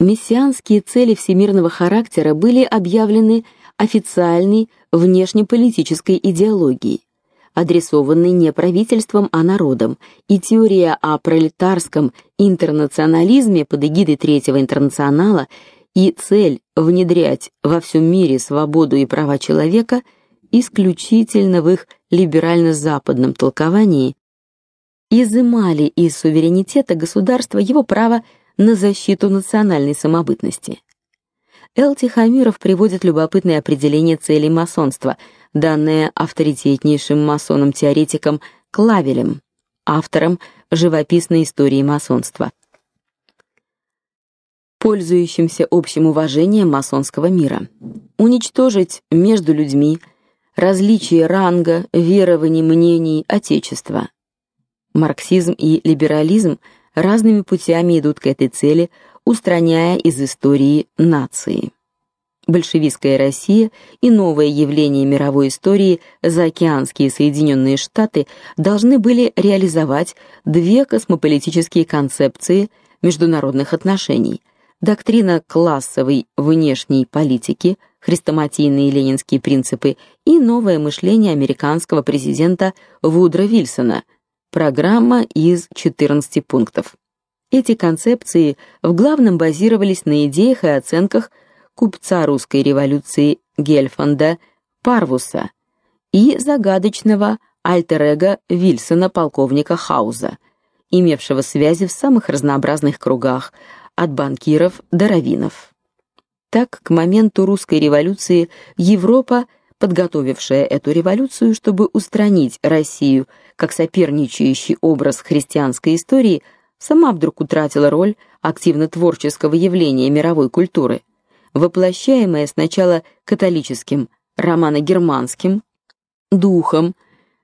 Мессианские цели всемирного характера были объявлены официальной внешнеполитической идеологией, адресованной не правительством, а народом, и теория о пролетарском интернационализме под эгидой Третьего интернационала и цель внедрять во всем мире свободу и права человека исключительно в их либерально-западном толковании изымали из суверенитета государства его право на защиту национальной самобытности. Эл Тихомиров приводит любопытное определение целей масонства, данное авторитетнейшим масоном-теоретиком Клавелем, автором живописной истории масонства, пользующимся общим уважением масонского мира. Уничтожить между людьми различия ранга, верований, мнений, отечества. Марксизм и либерализм – разными путями идут к этой цели, устраняя из истории нации. Большевистская Россия и новое явление мировой истории заокеанские Соединенные Штаты должны были реализовать две космополитические концепции международных отношений: доктрина классовой внешней политики, хрестоматийные ленинские принципы и новое мышление американского президента Вудро Вильсона – Программа из 14 пунктов. Эти концепции в главном базировались на идеях и оценках купца русской революции Гельфанда Парвуса и загадочного альтер-эго Вильсона полковника Хауза, имевшего связи в самых разнообразных кругах, от банкиров до раввинов. Так, к моменту русской революции Европа подготовившая эту революцию, чтобы устранить Россию как соперничающий образ христианской истории, сама вдруг утратила роль активно-творческого явления мировой культуры, воплощаемая сначала католическим, романо-германским духом.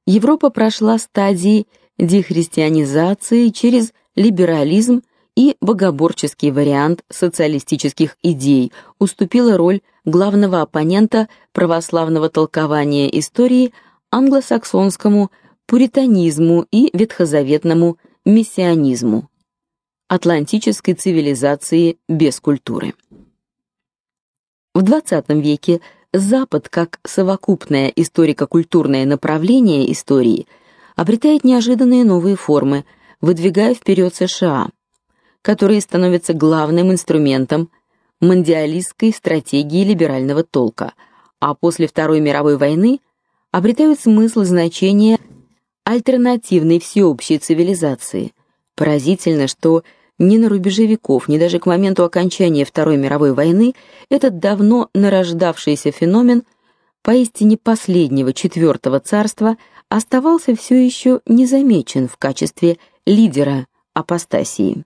Европа прошла стадии дехристианизации через либерализм и богоборческий вариант социалистических идей, уступила роль главного оппонента православного толкования истории англосаксонскому пуританизму и ветхозаветному мессианизму, атлантической цивилизации без культуры. В XX веке Запад как совокупное историко-культурное направление истории обретает неожиданные новые формы, выдвигая вперед США, которые становятся главным инструментом мандиалистской стратегии либерального толка, а после Второй мировой войны обретают смысл и значение альтернативной всеобщей цивилизации. Поразительно, что ни на рубеже веков, ни даже к моменту окончания Второй мировой войны этот давно нарождавшийся феномен поистине последнего четвертого царства оставался все еще незамечен в качестве лидера апостасии.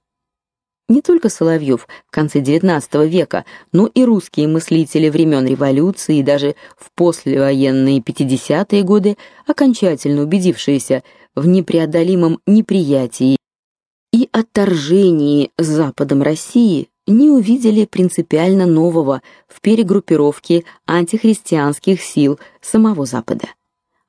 Не только Соловьев в конце XIX века, но и русские мыслители времен революции и даже в послевоенные 50-е годы, окончательно убедившиеся в непреодолимом неприятии и отторжении Западом России, не увидели принципиально нового в перегруппировке антихристианских сил самого Запада.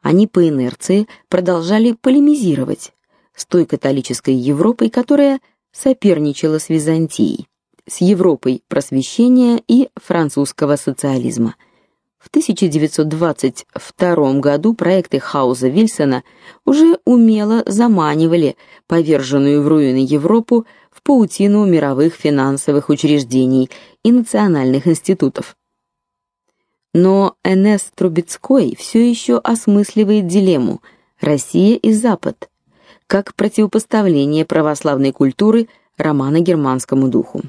Они по инерции продолжали полемизировать с той католической Европой, которая соперничала с Византией, с Европой просвещения и французского социализма. В 1922 году проекты Хауза Вильсона уже умело заманивали поверженную в руины Европу в паутину мировых финансовых учреждений и национальных институтов. Но Энес Трубецкой все еще осмысливает дилемму: Россия и Запад, как противопоставление православной культуры романо-германскому духу.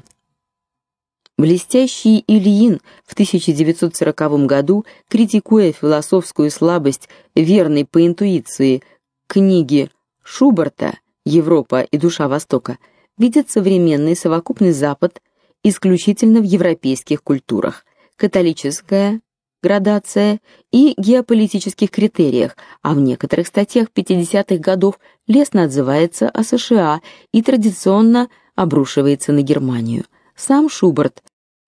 Блестящий Ильин в 1940 году, критикуя философскую слабость верной по интуиции книги Шуберта Европа и душа Востока, видит современный совокупный Запад исключительно в европейских культурах. Католическая градация и геополитических критериях, а в некоторых статьях 50-х годов лестно отзывается о США и традиционно обрушивается на Германию. Сам Шуберт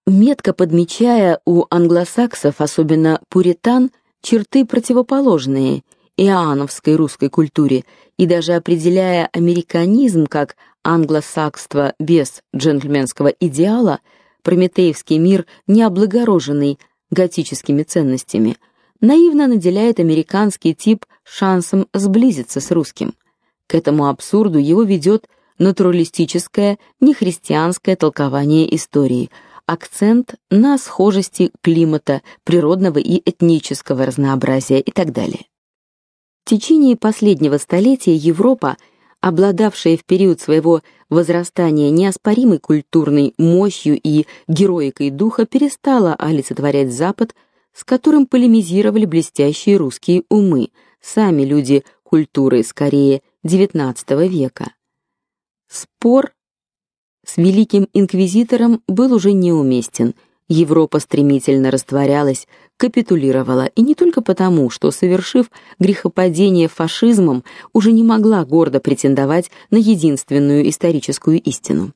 метко подмечая у англосаксов, особенно пуритан, черты противоположные иоанновской русской культуре и даже определяя американизм как англосакство без джентльменского идеала, прометеевский мир не облагороженный готическими ценностями, наивно наделяет американский тип шансом сблизиться с русским. К этому абсурду его ведет натуралистическое, нехристианское толкование истории – акцент на схожести климата, природного и этнического разнообразия и так далее. В течение последнего столетия Европа, обладавшая в период своего возрастания неоспоримой культурной мощью и героикой духа, перестала олицетворять Запад, с которым полемизировали блестящие русские умы, сами люди культуры скорее XIX века. Спор с великим инквизитором был уже неуместен. Европа стремительно растворялась, капитулировала, и не только потому, что совершив грехопадение фашизмом, уже не могла гордо претендовать на единственную историческую истину.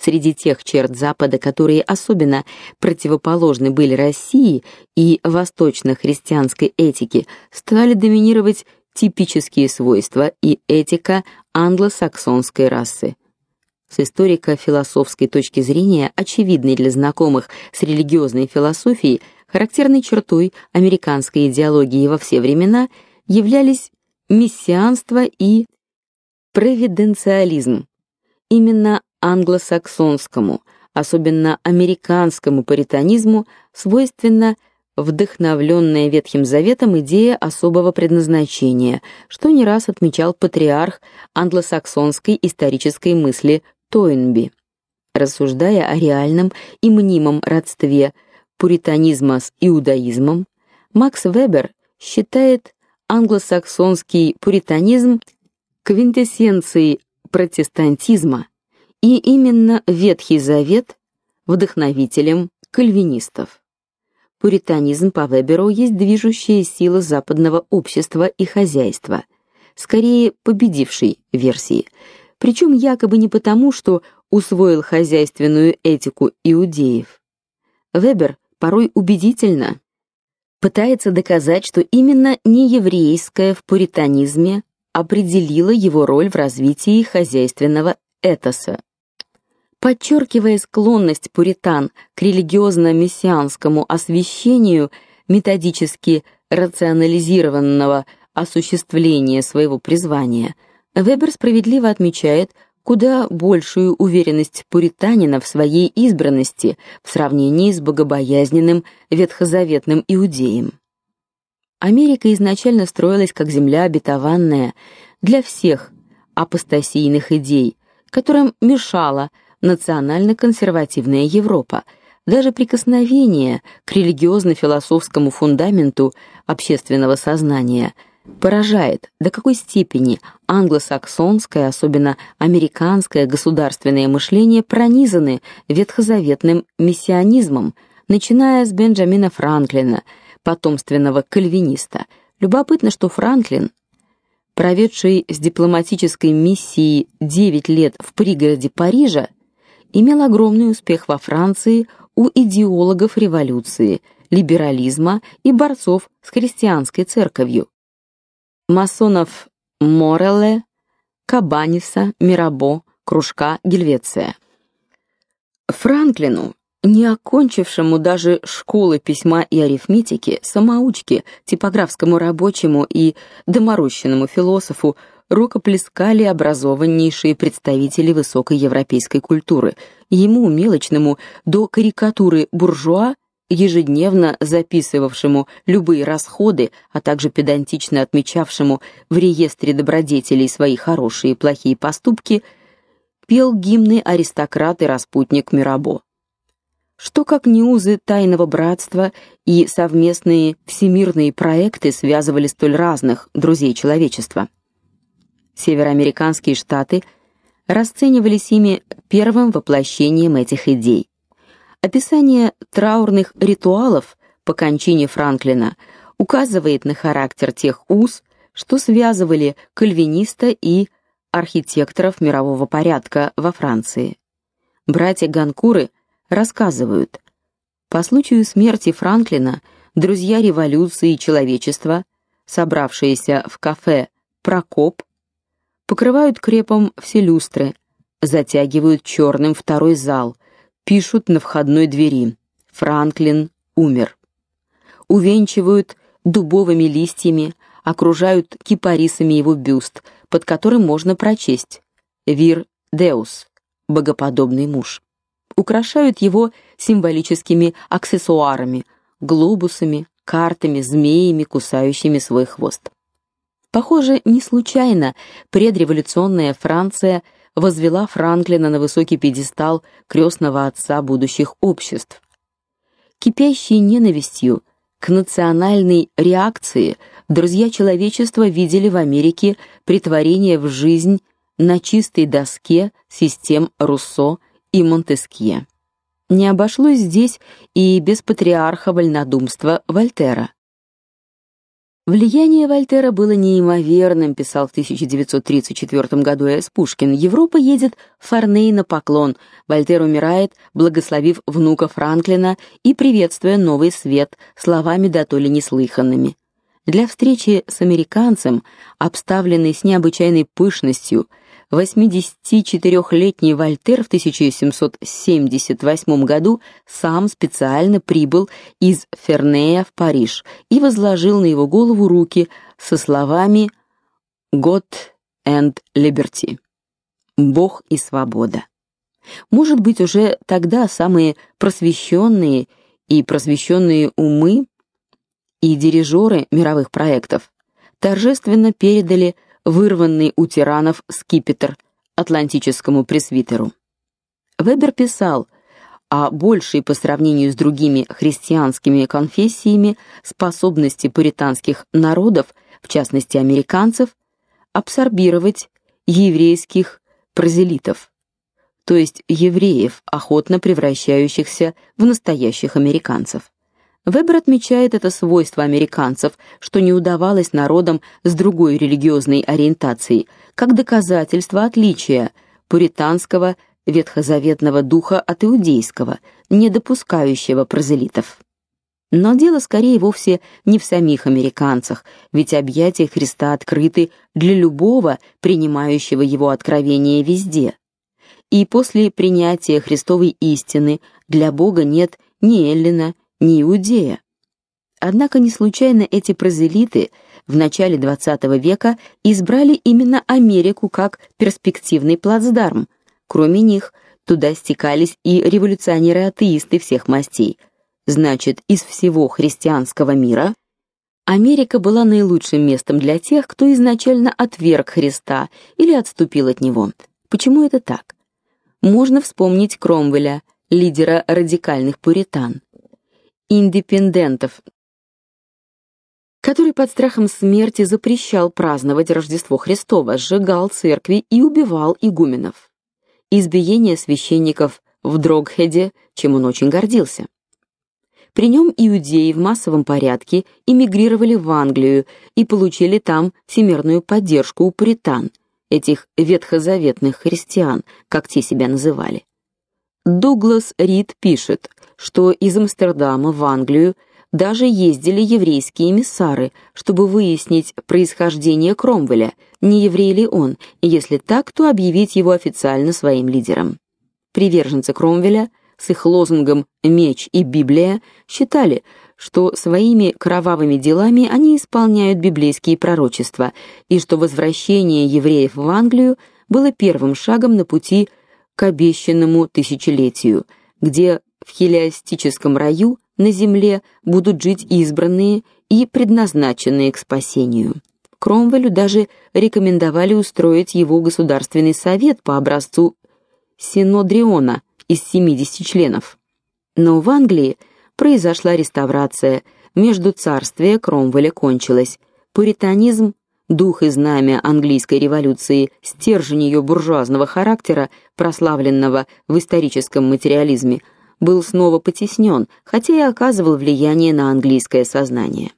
Среди тех черт Запада, которые особенно противоположны были России и восточно-христианской этике, стали доминировать типические свойства и этика англосаксонской расы. С историко-философской точки зрения, очевидной для знакомых с религиозной философией, характерной чертой американской идеологии во все времена являлись мессианство и провиденциализм. Именно англосаксонскому, особенно американскому паританизму свойственно вдохновленная Ветхим Заветом идея особого предназначения, что не раз отмечал патриарх англосаксонской исторической мысли Тойнби, рассуждая о реальном и мнимом родстве пуританизма с иудаизмом, Макс Вебер считает англосаксонский пуританизм квинтэссенцией протестантизма и именно Ветхий Завет вдохновителем кальвинистов. Пуританизм по Веберу есть движущая сила западного общества и хозяйства, скорее победившей версии – причем якобы не потому, что усвоил хозяйственную этику иудеев. Вебер порой убедительно пытается доказать, что именно нееврейское в пуританизме определило его роль в развитии хозяйственного этоса. Подчеркивая склонность пуритан к религиозно-мессианскому освящению методически рационализированного осуществления своего призвания – Вебер справедливо отмечает куда большую уверенность пуританина в своей избранности в сравнении с богобоязненным ветхозаветным иудеем. Америка изначально строилась как земля обетованная для всех апостасийных идей, которым мешала национально-консервативная Европа. Даже прикосновение к религиозно-философскому фундаменту общественного сознания – поражает, до какой степени англосаксонское, особенно американское государственное мышление пронизаны ветхозаветным мессианизмом, начиная с Бенджамина Франклина, потомственного кальвиниста. Любопытно, что Франклин, проведший с дипломатической миссией 9 лет в пригороде Парижа, имел огромный успех во Франции у идеологов революции, либерализма и борцов с христианской церковью масонов Морелле, Кабаниса, Мирабо, Кружка, Гельвеция. Франклину, не окончившему даже школы письма и арифметики, самоучке, типографскому рабочему и доморощенному философу рукоплескали образованнейшие представители высокой европейской культуры. Ему, мелочному, до карикатуры буржуа, ежедневно записывавшему любые расходы, а также педантично отмечавшему в реестре добродетелей свои хорошие и плохие поступки, пел гимны аристократ и распутник Мирабо. Что как не узы тайного братства и совместные всемирные проекты связывали столь разных друзей человечества? Североамериканские штаты расценивались ими первым воплощением этих идей. Описание траурных ритуалов по кончине Франклина указывает на характер тех уз, что связывали кальвиниста и архитекторов мирового порядка во Франции. Братья Ганкуры рассказывают: по случаю смерти Франклина друзья революции и человечества, собравшиеся в кафе Прокоп, покрывают крепом все люстры, затягивают черным второй зал, пишут на входной двери: Франклин умер. Увенчивают дубовыми листьями, окружают кипарисами его бюст, под которым можно прочесть: Вир Деус, богоподобный муж. Украшают его символическими аксессуарами, глобусами, картами, змеями, кусающими свой хвост. Похоже, не случайно предреволюционная Франция возвела Франклина на высокий пьедестал крестного отца будущих обществ. Кипящие ненавистью к национальной реакции друзья человечества видели в Америке притворение в жизнь на чистой доске систем Руссо и Монтескье. Не обошлось здесь и без патриарха вольнодумства Вольтера. Влияние Вольтера было неимоверным, писал в 1934 году С. Пушкин. Европа едет Фарней на поклон. Вольтер умирает, благословив внука Франклина и приветствуя новый свет словами да то ли неслыханными. Для встречи с американцем, обставленный с необычайной пышностью, 84-летний Вольтер в 1778 году сам специально прибыл из Фернея в Париж и возложил на его голову руки со словами «God and Liberty» — «Бог и свобода». Может быть, уже тогда самые просвещенные и просвещенные умы и дирижеры мировых проектов торжественно передали вырванный у тиранов скипетр атлантическому пресвитеру. Вебер писал о большей по сравнению с другими христианскими конфессиями способности пуританских народов, в частности американцев, абсорбировать еврейских прозелитов, то есть евреев, охотно превращающихся в настоящих американцев. Вебер отмечает это свойство американцев, что не удавалось народам с другой религиозной ориентацией, как доказательство отличия пуританского ветхозаветного духа от иудейского, не допускающего прозелитов. Но дело скорее вовсе не в самих американцах, ведь объятия Христа открыты для любого, принимающего его откровение везде. И после принятия Христовой истины для Бога нет ни эллина, не Иудея. Однако не случайно эти прозелиты в начале XX века избрали именно Америку как перспективный плацдарм. Кроме них, туда стекались и революционеры-атеисты всех мастей. Значит, из всего христианского мира Америка была наилучшим местом для тех, кто изначально отверг Христа или отступил от него. Почему это так? Можно вспомнить Кромвеля, лидера радикальных пуритан индепендентов, который под страхом смерти запрещал праздновать Рождество Христово, сжигал церкви и убивал игуменов. Избиение священников в Дрогхеде, чем он очень гордился. При нем иудеи в массовом порядке эмигрировали в Англию и получили там всемирную поддержку у пуритан, этих ветхозаветных христиан, как те себя называли. Дуглас Рид пишет, что из Амстердама в Англию даже ездили еврейские эмиссары, чтобы выяснить происхождение Кромвеля, не еврей ли он, и если так, то объявить его официально своим лидером. Приверженцы Кромвеля с их лозунгом «Меч и Библия» считали, что своими кровавыми делами они исполняют библейские пророчества, и что возвращение евреев в Англию было первым шагом на пути к обещанному тысячелетию, где в хелиастическом раю на земле будут жить избранные и предназначенные к спасению. Кромвелю даже рекомендовали устроить его государственный совет по образцу Синодриона из 70 членов. Но в Англии произошла реставрация, между царствие Кромвеля кончилось. Пуританизм, дух и знамя английской революции, стержень ее буржуазного характера, прославленного в историческом материализме, был снова потеснен, хотя и оказывал влияние на английское сознание.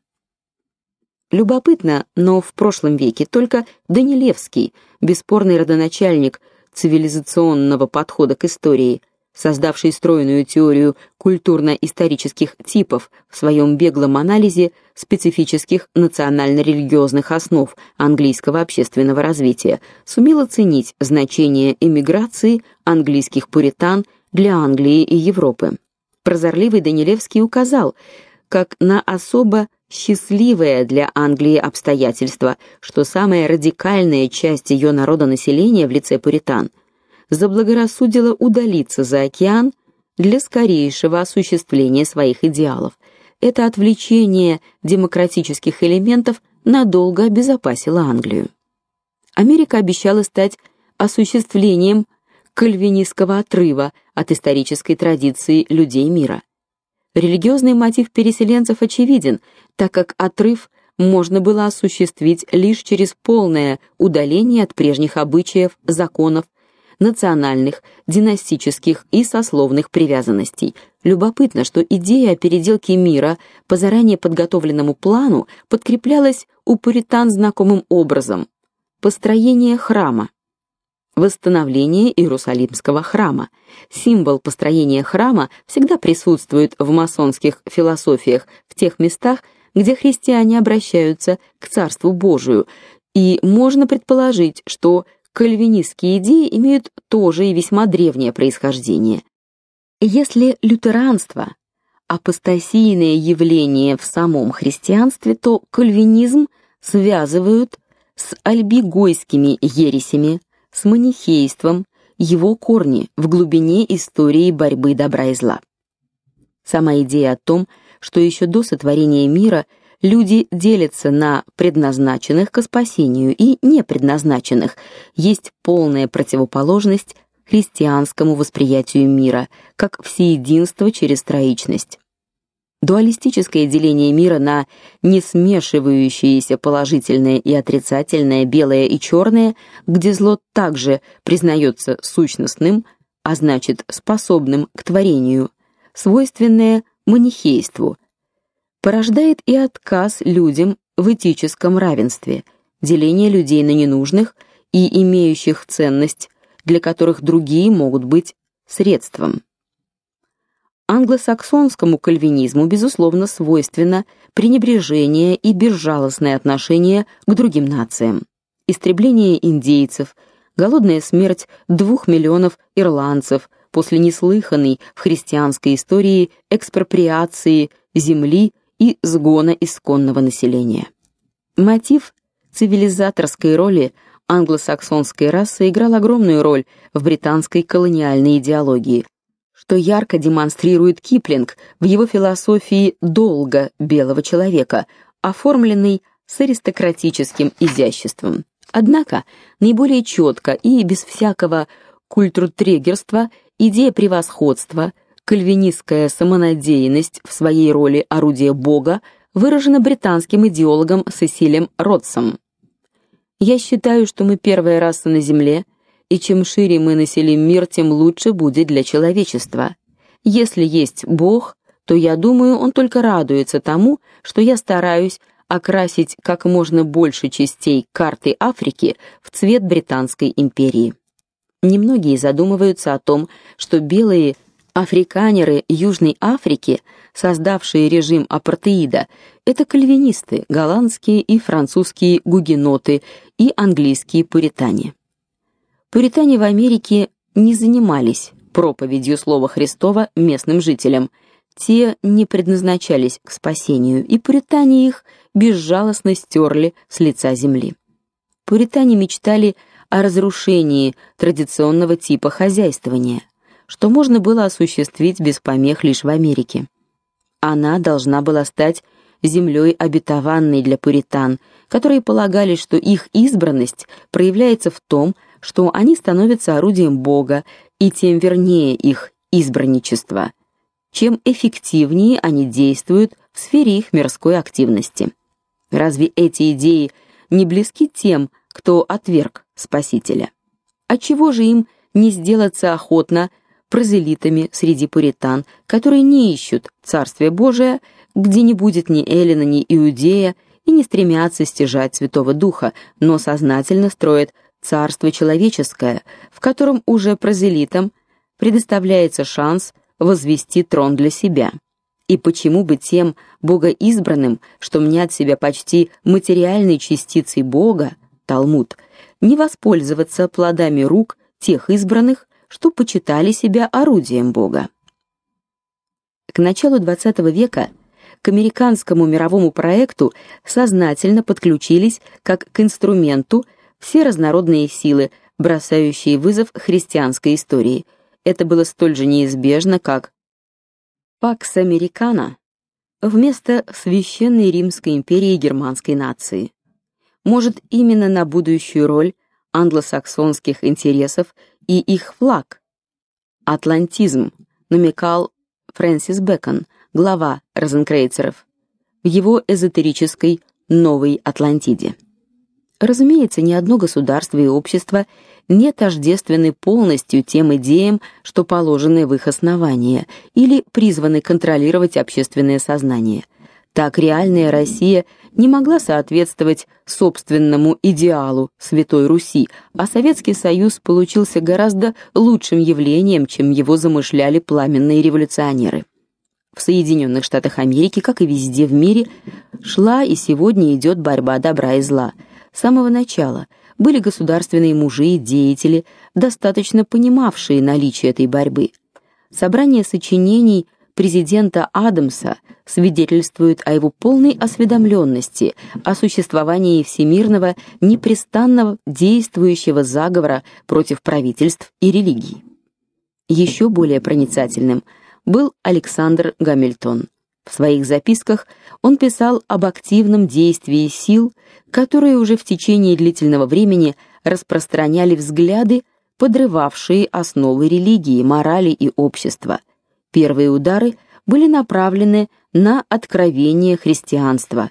Любопытно, но в прошлом веке только Данилевский, бесспорный родоначальник цивилизационного подхода к истории, создавший стройную теорию культурно-исторических типов в своем беглом анализе специфических национально-религиозных основ английского общественного развития, сумел оценить значение эмиграции английских пуритан для Англии и Европы. Прозорливый Данилевский указал, как на особо счастливое для Англии обстоятельство, что самая радикальная часть ее народонаселения в лице пуритан заблагорассудила удалиться за океан для скорейшего осуществления своих идеалов. Это отвлечение демократических элементов надолго обезопасило Англию. Америка обещала стать осуществлением кальвинистского отрыва от исторической традиции людей мира. Религиозный мотив переселенцев очевиден, так как отрыв можно было осуществить лишь через полное удаление от прежних обычаев, законов, национальных, династических и сословных привязанностей. Любопытно, что идея о переделке мира по заранее подготовленному плану подкреплялась у пуритан знакомым образом построение храма. Восстановление Иерусалимского храма. Символ построения храма всегда присутствует в масонских философиях в тех местах, где христиане обращаются к Царству Божию, и можно предположить, что кальвинистские идеи имеют тоже и весьма древнее происхождение. Если лютеранство апостасийное явление в самом христианстве, то кальвинизм связывают с альбигойскими ересями, с манихейством, его корни в глубине истории борьбы добра и зла. Сама идея о том, что еще до сотворения мира люди делятся на предназначенных к спасению и непредназначенных, есть полная противоположность христианскому восприятию мира, как всеединство через троичность. Дуалистическое деление мира на несмешивающиеся положительное и отрицательное, белое и черное, где зло также признается сущностным, а значит, способным к творению, свойственное манихейству, порождает и отказ людям в этическом равенстве, деление людей на ненужных и имеющих ценность, для которых другие могут быть средством. Англосаксонскому кальвинизму безусловно свойственно пренебрежение и безжалостное отношение к другим нациям. Истребление индейцев, голодная смерть двух миллионов ирландцев после неслыханной в христианской истории экспроприации земли и сгона исконного населения. Мотив цивилизаторской роли англосаксонской расы играл огромную роль в британской колониальной идеологии, что ярко демонстрирует Киплинг в его философии долга белого человека, оформленной с аристократическим изяществом. Однако, наиболее четко и без всякого культуртрегерства идея превосходства, кальвинистская самонадеянность в своей роли орудия Бога выражена британским идеологом Сесилем Ротсом. Я считаю, что мы первая раса на земле, и чем шире мы населим мир, тем лучше будет для человечества. Если есть Бог, то я думаю, он только радуется тому, что я стараюсь окрасить как можно больше частей карты Африки в цвет британской империи. Немногие задумываются о том, что белые африканеры Южной Африки, создавшие режим апартеида, это кальвинисты, голландские и французские гугеноты и английские пуритане. Пуритане в Америке не занимались проповедью слова Христова местным жителям. Те не предназначались к спасению, и пуритане их безжалостно стерли с лица земли. Пуритане мечтали о разрушении традиционного типа хозяйствования, что можно было осуществить без помех лишь в Америке. Она должна была стать землей обетованной для пуритан, которые полагали, что их избранность проявляется в том, что они становятся орудием Бога, и тем вернее их избранничество, чем эффективнее они действуют в сфере их мирской активности. Разве эти идеи не близки тем, кто отверг Спасителя? Отчего же им не сделаться охотно прозелитами среди пуритан, которые не ищут Царствие Божие, где не будет ни Эллина, ни Иудея, и не стремятся стяжать Святого Духа, но сознательно строят царство человеческое, в котором уже прозелитам предоставляется шанс возвести трон для себя. И почему бы тем богоизбранным, что мнят себя почти материальной частицей Бога, Талмуд, не воспользоваться плодами рук тех избранных, что почитали себя орудием Бога. К началу XX века к американскому мировому проекту сознательно подключились как к инструменту все разнородные силы, бросающие вызов христианской истории. Это было столь же неизбежно, как Пакс Американо вместо священной Римской империи германской нации. Может, именно на будущую роль англосаксонских интересов и их флаг. Атлантизм намекал Фрэнсис Бэкон, глава розенкрейцеров, в его эзотерической Новой Атлантиде. Разумеется, ни одно государство и общество не тождественны полностью тем идеям, что положены в их основания или призваны контролировать общественное сознание. Так реальная Россия не могла соответствовать собственному идеалу Святой Руси, а Советский Союз получился гораздо лучшим явлением, чем его замышляли пламенные революционеры. В Соединенных Штатах Америки, как и везде в мире, шла и сегодня идет борьба добра и зла. С самого начала были государственные мужи и деятели, достаточно понимавшие наличие этой борьбы. Собрание сочинений президента Адамса свидетельствует о его полной осведомленности о существовании всемирного непрестанного действующего заговора против правительств и религий. Еще более проницательным – был Александр Гамильтон. В своих записках он писал об активном действии сил, которые уже в течение длительного времени распространяли взгляды, подрывавшие основы религии, морали и общества. Первые удары были направлены на откровение христианства.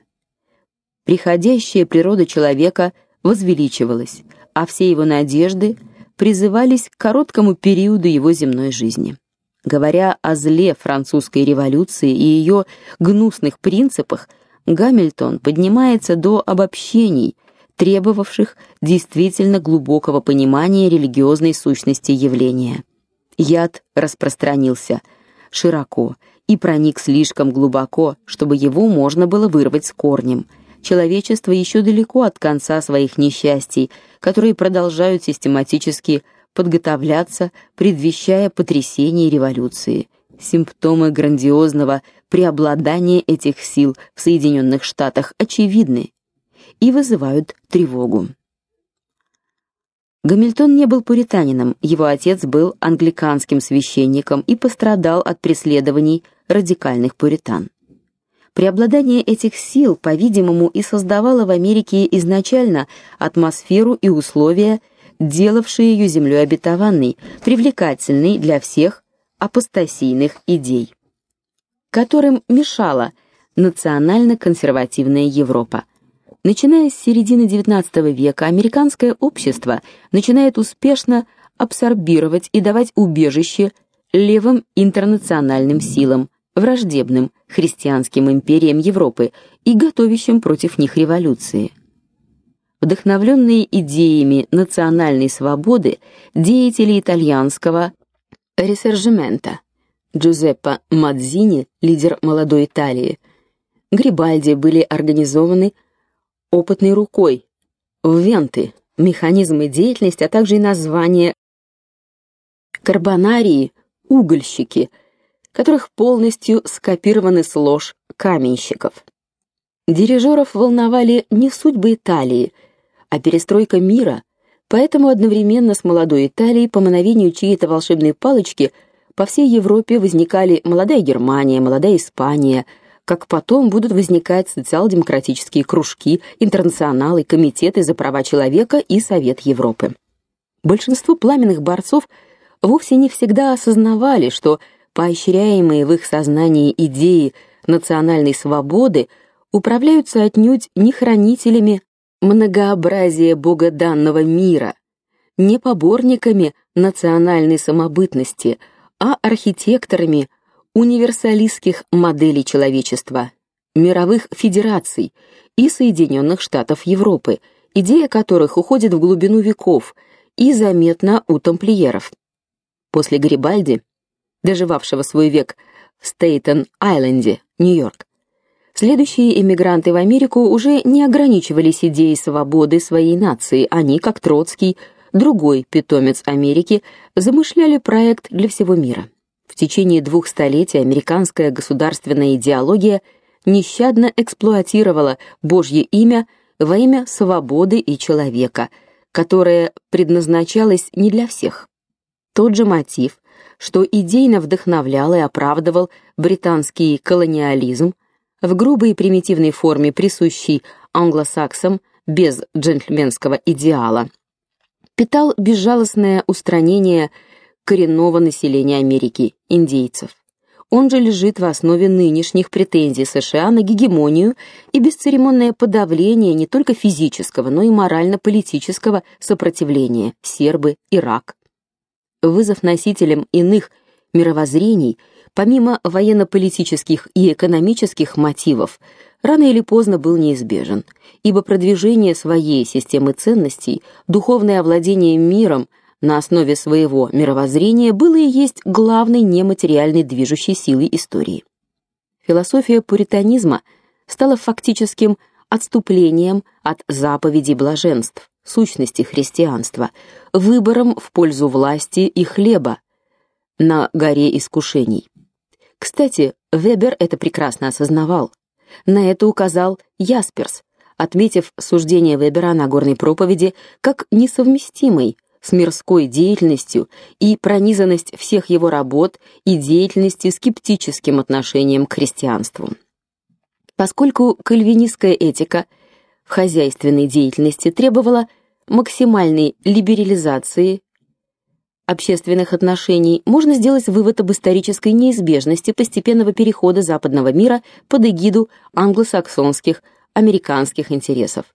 Приходящая природа человека возвеличивалась, а все его надежды призывались к короткому периоду его земной жизни. Говоря о зле французской революции и ее гнусных принципах, Гамильтон поднимается до обобщений, требовавших действительно глубокого понимания религиозной сущности явления. Яд распространился широко и проник слишком глубоко, чтобы его можно было вырвать с корнем. Человечество еще далеко от конца своих несчастий, которые продолжают систематически подготовляться, предвещая потрясение революции. Симптомы грандиозного преобладания этих сил в Соединенных Штатах очевидны и вызывают тревогу. Гамильтон не был пуританином, его отец был англиканским священником и пострадал от преследований радикальных пуритан. Преобладание этих сил, по-видимому, и создавало в Америке изначально атмосферу и условия делавшие ее землей обетованной, привлекательной для всех апостасийных идей, которым мешала национально-консервативная Европа. Начиная с середины XIX века американское общество начинает успешно абсорбировать и давать убежище левым интернациональным силам, враждебным христианским империям Европы и готовящим против них революции. Вдохновленные идеями национальной свободы, деятели итальянского ресержимента Джузеппе Мадзини, лидер молодой Италии, Грибальди были организованы опытной рукой в Венты, механизмы деятельности, а также и название карбонарии, угольщики, которых полностью скопированы с лож каменщиков. Дирижеров волновали не судьбы Италии, а перестройка мира, поэтому одновременно с молодой Италией по мановению чьей-то волшебной палочки по всей Европе возникали молодая Германия, молодая Испания, как потом будут возникать социал-демократические кружки, интернационалы, комитеты за права человека и Совет Европы. Большинство пламенных борцов вовсе не всегда осознавали, что поощряемые в их сознании идеи национальной свободы управляются отнюдь не хранителями многообразия богоданного мира, не поборниками национальной самобытности, а архитекторами универсалистских моделей человечества, мировых федераций и Соединенных Штатов Европы, идея которых уходит в глубину веков и заметна у тамплиеров. После Гарибальди, доживавшего свой век в Стейтен-Айленде, Нью-Йорк, следующие эмигранты в Америку уже не ограничивались идеей свободы своей нации, они, как Троцкий, другой питомец Америки, замышляли проект для всего мира. Течение двух столетий американская государственная идеология нещадно эксплуатировала Божье имя во имя свободы и человека, которое предназначалось не для всех. Тот же мотив, что идейно вдохновлял и оправдывал британский колониализм в грубой и примитивной форме, присущий англосаксам без джентльменского идеала, питал безжалостное устранение коренного населения Америки индейцев. Он же лежит в основе нынешних претензий США на гегемонию и бесцеремонное подавление не только физического, но и морально-политического сопротивления сербы, Ирак. Вызов носителям иных мировоззрений, помимо военно-политических и экономических мотивов, рано или поздно был неизбежен, ибо продвижение своей системы ценностей, духовное овладение миром на основе своего мировоззрения было и есть главной нематериальной движущей силой истории. Философия пуританизма стала фактическим отступлением от заповедей блаженств, сущности христианства, выбором в пользу власти и хлеба на горе искушений. Кстати, Вебер это прекрасно осознавал. На это указал Ясперс, отметив суждение Вебера на горной проповеди как несовместимый с мирской деятельностью и пронизанность всех его работ и деятельности скептическим отношением к христианству. Поскольку кальвинистская этика в хозяйственной деятельности требовала максимальной либерализации общественных отношений, можно сделать вывод об исторической неизбежности постепенного перехода западного мира под эгиду англосаксонских, американских интересов.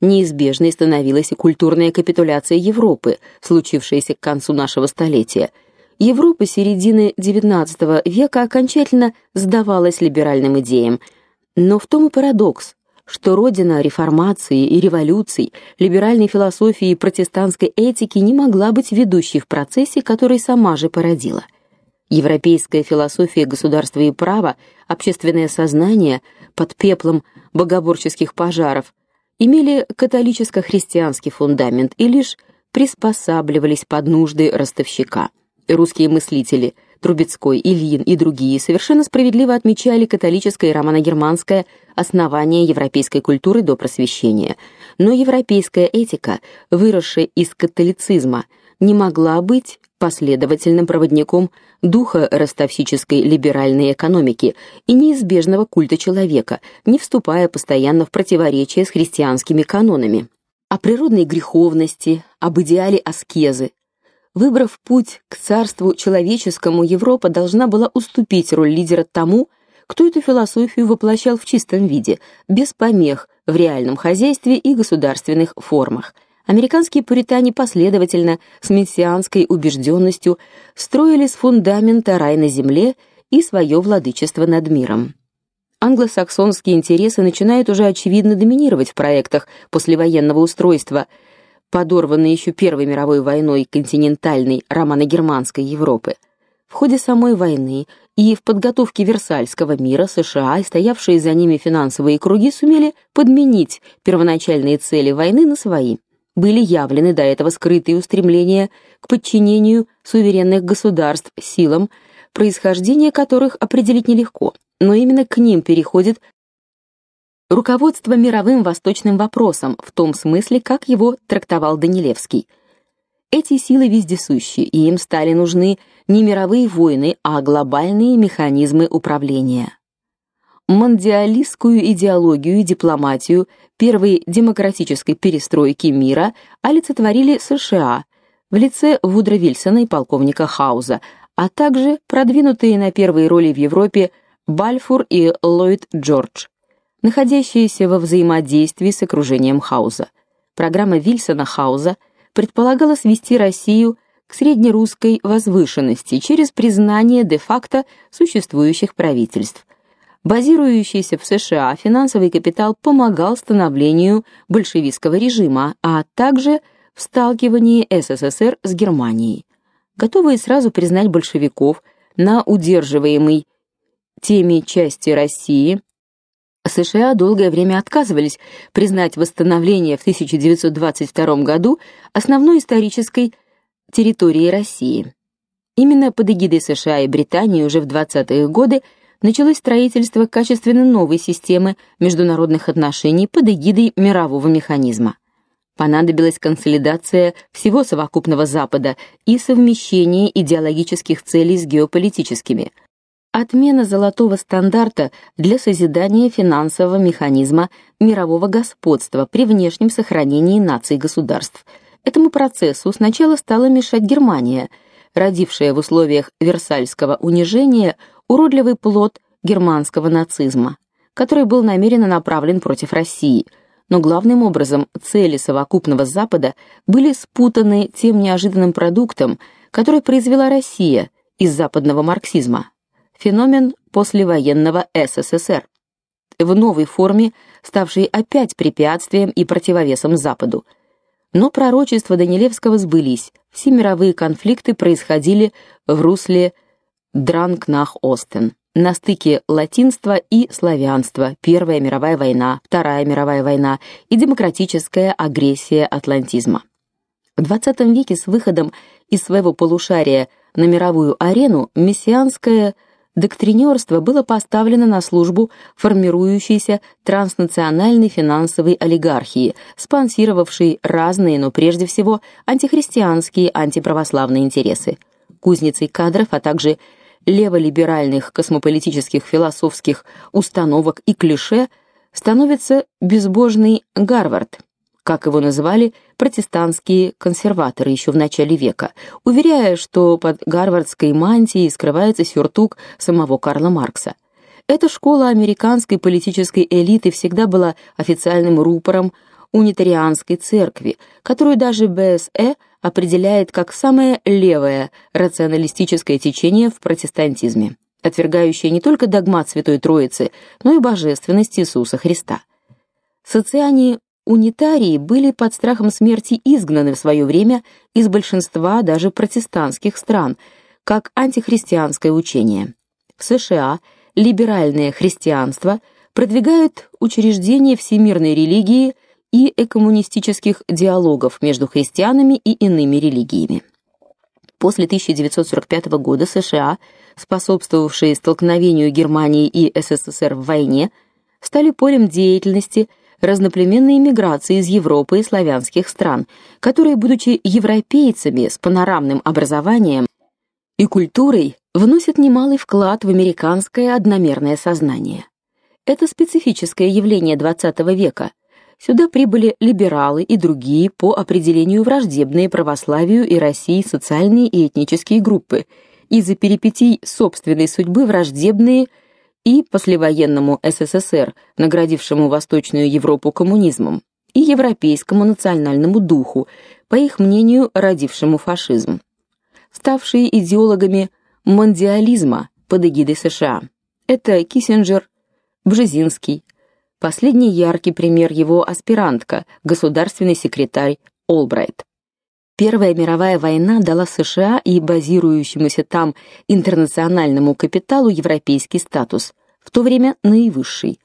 Неизбежной становилась и культурная капитуляция Европы, случившаяся к концу нашего столетия. Европа середины XIX века окончательно сдавалась либеральным идеям. Но в том и парадокс, что родина реформации и революций, либеральной философии и протестантской этики не могла быть ведущей в процессе, который сама же породила. Европейская философия государства и права, общественное сознание под пеплом богоборческих пожаров имели католическо-христианский фундамент и лишь приспосабливались под нужды ростовщика. Русские мыслители Трубецкой, Ильин и другие совершенно справедливо отмечали католическое и романо-германское основание европейской культуры до просвещения. Но европейская этика, выросшая из католицизма, не могла быть последовательным проводником духа ростовщической либеральной экономики и неизбежного культа человека, не вступая постоянно в противоречие с христианскими канонами. О природной греховности, об идеале аскезы, Выбрав путь к царству человеческому, Европа должна была уступить роль лидера тому, кто эту философию воплощал в чистом виде, без помех в реальном хозяйстве и государственных формах. Американские пуритане последовательно с мессианской убежденностью строили с фундамента рай на земле и свое владычество над миром. Англосаксонские интересы начинают уже очевидно доминировать в проектах послевоенного устройства – подорванной еще Первой мировой войной континентальной романо-германской Европы. В ходе самой войны и в подготовке Версальского мира США и стоявшие за ними финансовые круги сумели подменить первоначальные цели войны на свои. Были явлены до этого скрытые устремления к подчинению суверенных государств силам, происхождение которых определить нелегко, но именно к ним переходит руководство мировым восточным вопросом в том смысле, как его трактовал Данилевский. Эти силы вездесущи, и им стали нужны не мировые войны, а глобальные механизмы управления. Мондиалистскую идеологию и дипломатию первой демократической перестройки мира олицетворили США в лице Вудро Вильсона и полковника Хауза, а также продвинутые на первые роли в Европе Бальфур и Ллойд Джордж, находящиеся во взаимодействии с окружением Хауза. Программа Вильсона-Хауза предполагала свести Россию к среднерусской возвышенности через признание де-факто существующих правительств. Базирующийся в США финансовый капитал помогал становлению большевистского режима, а также в сталкивании СССР с Германией. Готовые сразу признать большевиков на удерживаемой теме части России, США долгое время отказывались признать восстановление в 1922 году основной исторической территории России. Именно под эгидой США и Британии уже в 20-е годы началось строительство качественно новой системы международных отношений под эгидой мирового механизма. Понадобилась консолидация всего совокупного Запада и совмещение идеологических целей с геополитическими. Отмена золотого стандарта для созидания финансового механизма мирового господства при внешнем сохранении наций и государств – Этому процессу сначала стала мешать Германия, родившая в условиях Версальского унижения уродливый плод германского нацизма, который был намеренно направлен против России. Но главным образом цели совокупного Запада были спутаны тем неожиданным продуктом, который произвела Россия из западного марксизма. Феномен послевоенного СССР в новой форме, ставший опять препятствием и противовесом Западу. Но пророчества Данилевского сбылись. Все мировые конфликты происходили в русле Дранкнах-Остен, на стыке латинства и славянства. Первая мировая война, Вторая мировая война и демократическая агрессия атлантизма. В XX веке с выходом из своего полушария на мировую арену мессианская доктринерство было поставлено на службу формирующейся транснациональной финансовой олигархии, спонсировавшей разные, но прежде всего антихристианские, антиправославные интересы. Кузницей кадров, а также леволиберальных космополитических философских установок и клише становится безбожный Гарвард, как его называли протестантские консерваторы еще в начале века, уверяя, что под гарвардской мантией скрывается сюртук самого Карла Маркса. Эта школа американской политической элиты всегда была официальным рупором унитарианской церкви, которую даже БСЭ определяет как самое левое рационалистическое течение в протестантизме, отвергающее не только догмат Святой Троицы, но и божественность Иисуса Христа. Социане Унитарии были под страхом смерти изгнаны в свое время из большинства даже протестантских стран, как антихристианское учение. В США либеральное христианство продвигает учреждение всемирной религии и экоммунистических диалогов между христианами и иными религиями. После 1945 года США, способствовавшие столкновению Германии и СССР в войне, стали полем деятельности – разноплеменной миграции из Европы и славянских стран, которые, будучи европейцами с панорамным образованием и культурой, вносят немалый вклад в американское одномерное сознание. Это специфическое явление XX века. Сюда прибыли либералы и другие по определению враждебные православию и России социальные и этнические группы, из-за перипетий собственной судьбы враждебные и послевоенному СССР, наградившему Восточную Европу коммунизмом, и европейскому национальному духу, по их мнению, родившему фашизм, ставшие идеологами мондиализма под эгидой США. Это Киссинджер, Бжезинский. Последний яркий пример его аспирантка, государственный секретарь Олбрайт. Первая мировая война дала США и базирующемуся там интернациональному капиталу европейский статус, в то время наивысший.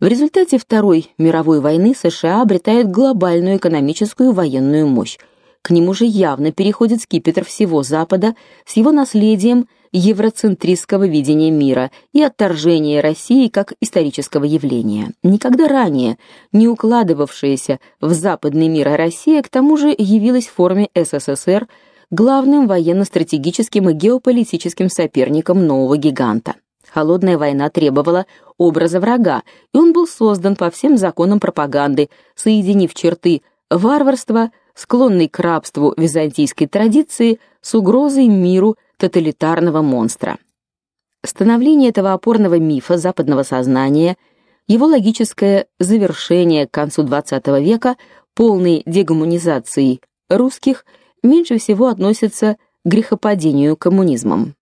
В результате Второй мировой войны США обретают глобальную экономическую военную мощь. К нему же явно переходит скипетр всего Запада с его наследием евроцентристского видения мира и отторжения России как исторического явления. Никогда ранее не укладывавшаяся в западный мир Россия к тому же явилась в форме СССР главным военно-стратегическим и геополитическим соперником нового гиганта. Холодная война требовала образа врага, и он был создан по всем законам пропаганды, соединив черты варварства, склонной к рабству византийской традиции, с угрозой миру тоталитарного монстра. Становление этого опорного мифа западного сознания, его логическое завершение к концу XX века полной дегуманизации русских меньше всего относится к грехопадению коммунизмом.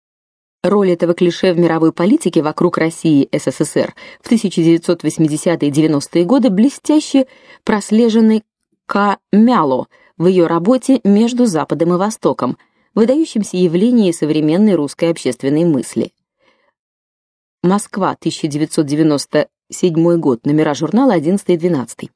Роль этого клише в мировой политике вокруг России СССР в 1980-е и 90-е годы блестяще прослежены К. Мяло в ее работе «Между Западом и Востоком», выдающемся явлении современной русской общественной мысли. Москва, 1997 год, номера журнала 11 и 12.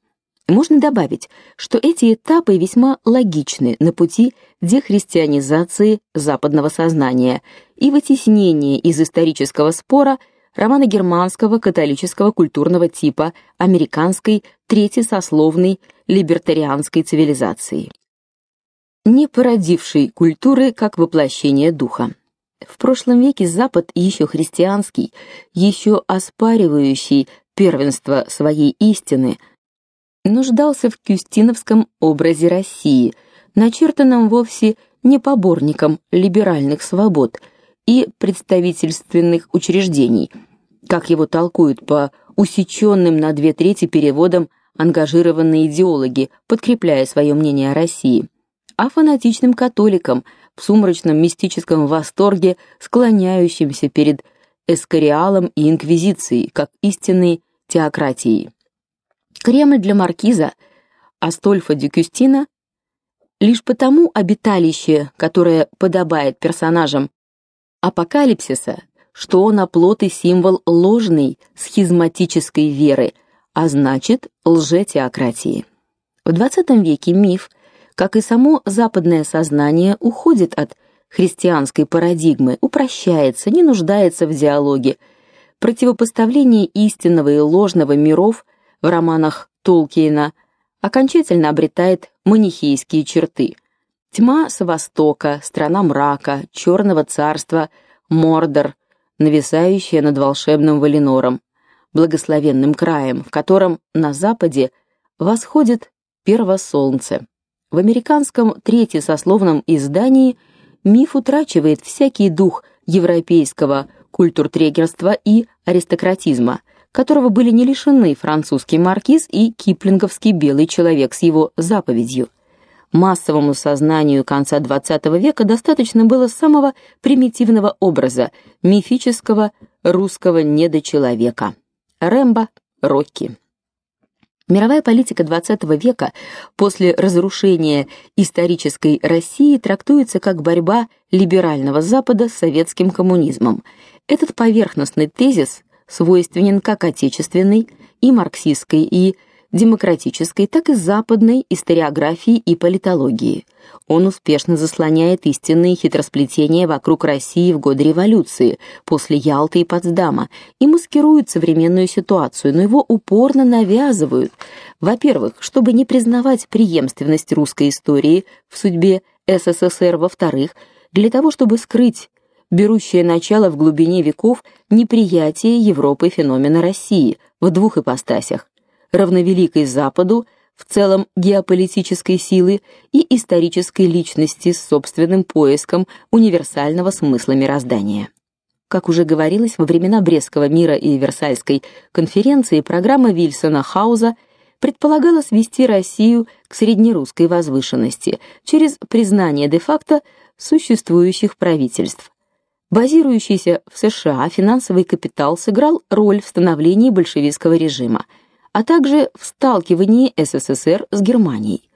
Можно добавить, что эти этапы весьма логичны на пути дехристианизации западного сознания и вытеснения из исторического спора романо-германского католического культурного типа американской третьесословной либертарианской цивилизации, не породившей культуры как воплощение духа. В прошлом веке Запад еще христианский, еще оспаривающий первенство своей истины – нуждался в кюстиновском образе России, начертанном вовсе не поборником либеральных свобод и представительственных учреждений, как его толкуют по усеченным на две трети переводам ангажированные идеологи, подкрепляя свое мнение о России, а фанатичным католикам в сумрачном мистическом восторге, склоняющимся перед эскориалом и инквизицией, как истинной теократией. Кремль для маркиза Астольфа Дюкюстина лишь потому обиталище, которое подобает персонажам апокалипсиса, что он оплот и символ ложной схизматической веры, а значит, лжетеократии. В XX веке миф, как и само западное сознание, уходит от христианской парадигмы, упрощается, не нуждается в диалоге. Противопоставление истинного и ложного миров – в романах Толкиена окончательно обретает манихейские черты. Тьма с востока, страна мрака, черного царства, Мордор, нависающая над волшебным Валинором, благословенным краем, в котором на западе восходит первосолнце. В американском третьесословном издании миф утрачивает всякий дух европейского культуртрегерства и аристократизма – которого были не лишены французский маркиз и киплинговский белый человек с его заповедью. Массовому сознанию конца XX века достаточно было самого примитивного образа мифического русского недочеловека. Рэмбо, Рокки. Мировая политика XX века после разрушения исторической России трактуется как борьба либерального Запада с советским коммунизмом. Этот поверхностный тезис свойственен как отечественной и марксистской и демократической, так и западной историографии и политологии. Он успешно заслоняет истинные хитросплетения вокруг России в годы революции, после Ялты и Потсдама, и маскирует современную ситуацию, но его упорно навязывают. Во-первых, чтобы не признавать преемственность русской истории в судьбе СССР, во-вторых, для того, чтобы скрыть берущее начало в глубине веков неприятие Европы феномена России в двух ипостасях: равновеликой Западу в целом геополитической силы и исторической личности с собственным поиском универсального смысла мироздания. Как уже говорилось, во времена Брестского мира и Версальской конференции программа Вильсона Хауза предполагала свести Россию к среднерусской возвышенности через признание де-факто существующих правительств, Базирующийся в США финансовый капитал сыграл роль в становлении большевистского режима, а также в сталкивании СССР с Германией.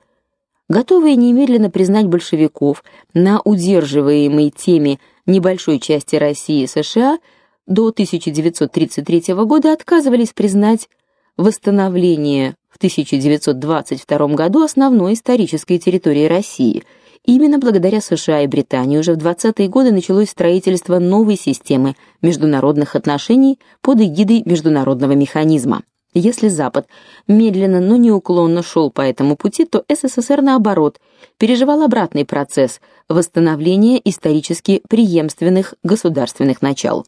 Готовые немедленно признать большевиков на удерживаемой теме небольшой части России США до 1933 года отказывались признать восстановление в 1922 году основной исторической территории России – Именно благодаря США и Британии уже в 20-е годы началось строительство новой системы международных отношений под эгидой международного механизма. Если Запад медленно, но неуклонно шел по этому пути, то СССР наоборот переживал обратный процесс восстановления исторически преемственных государственных начал.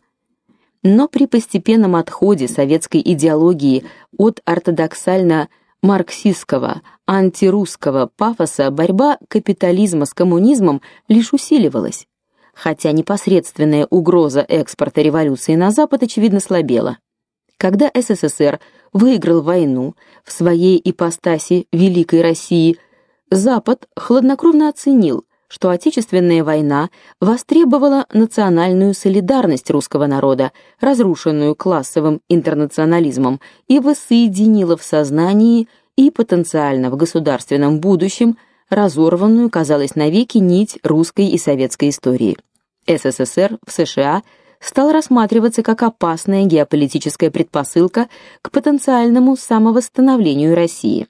Но при постепенном отходе советской идеологии от ортодоксально марксистского, антирусского пафоса борьба капитализма с коммунизмом лишь усиливалась, хотя непосредственная угроза экспорта революции на Запад очевидно слабела. Когда СССР выиграл войну в своей ипостаси Великой России, Запад хладнокровно оценил, что Отечественная война востребовала национальную солидарность русского народа, разрушенную классовым интернационализмом, и воссоединила в сознании и потенциально в государственном будущем разорванную, казалось, навеки нить русской и советской истории. СССР в США – стал рассматриваться как опасная геополитическая предпосылка к потенциальному самовосстановлению России.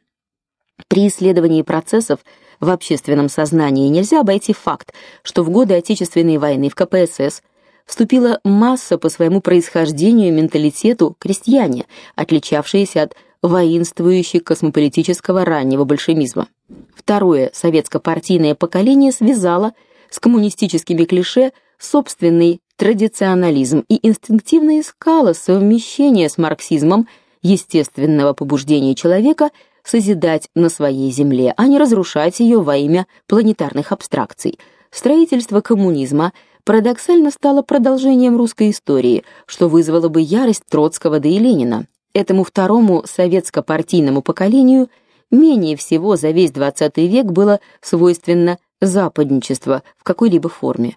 При исследовании процессов в общественном сознании нельзя обойти факт, что в годы Отечественной войны в КПСС вступила масса по своему происхождению и менталитету крестьяне, отличавшиеся от воинствующего космополитического раннего большевизма. Второе советско-партийное поколение связало с коммунистическими клише собственный традиционализм и инстинктивно искала совмещение с марксизмом естественного побуждения человека созидать на своей земле, а не разрушать ее во имя планетарных абстракций. Строительство коммунизма парадоксально стало продолжением русской истории, что вызвало бы ярость Троцкого да и Ленина. Этому второму советско-партийному поколению менее всего за весь XX век было свойственно западничество в какой-либо форме.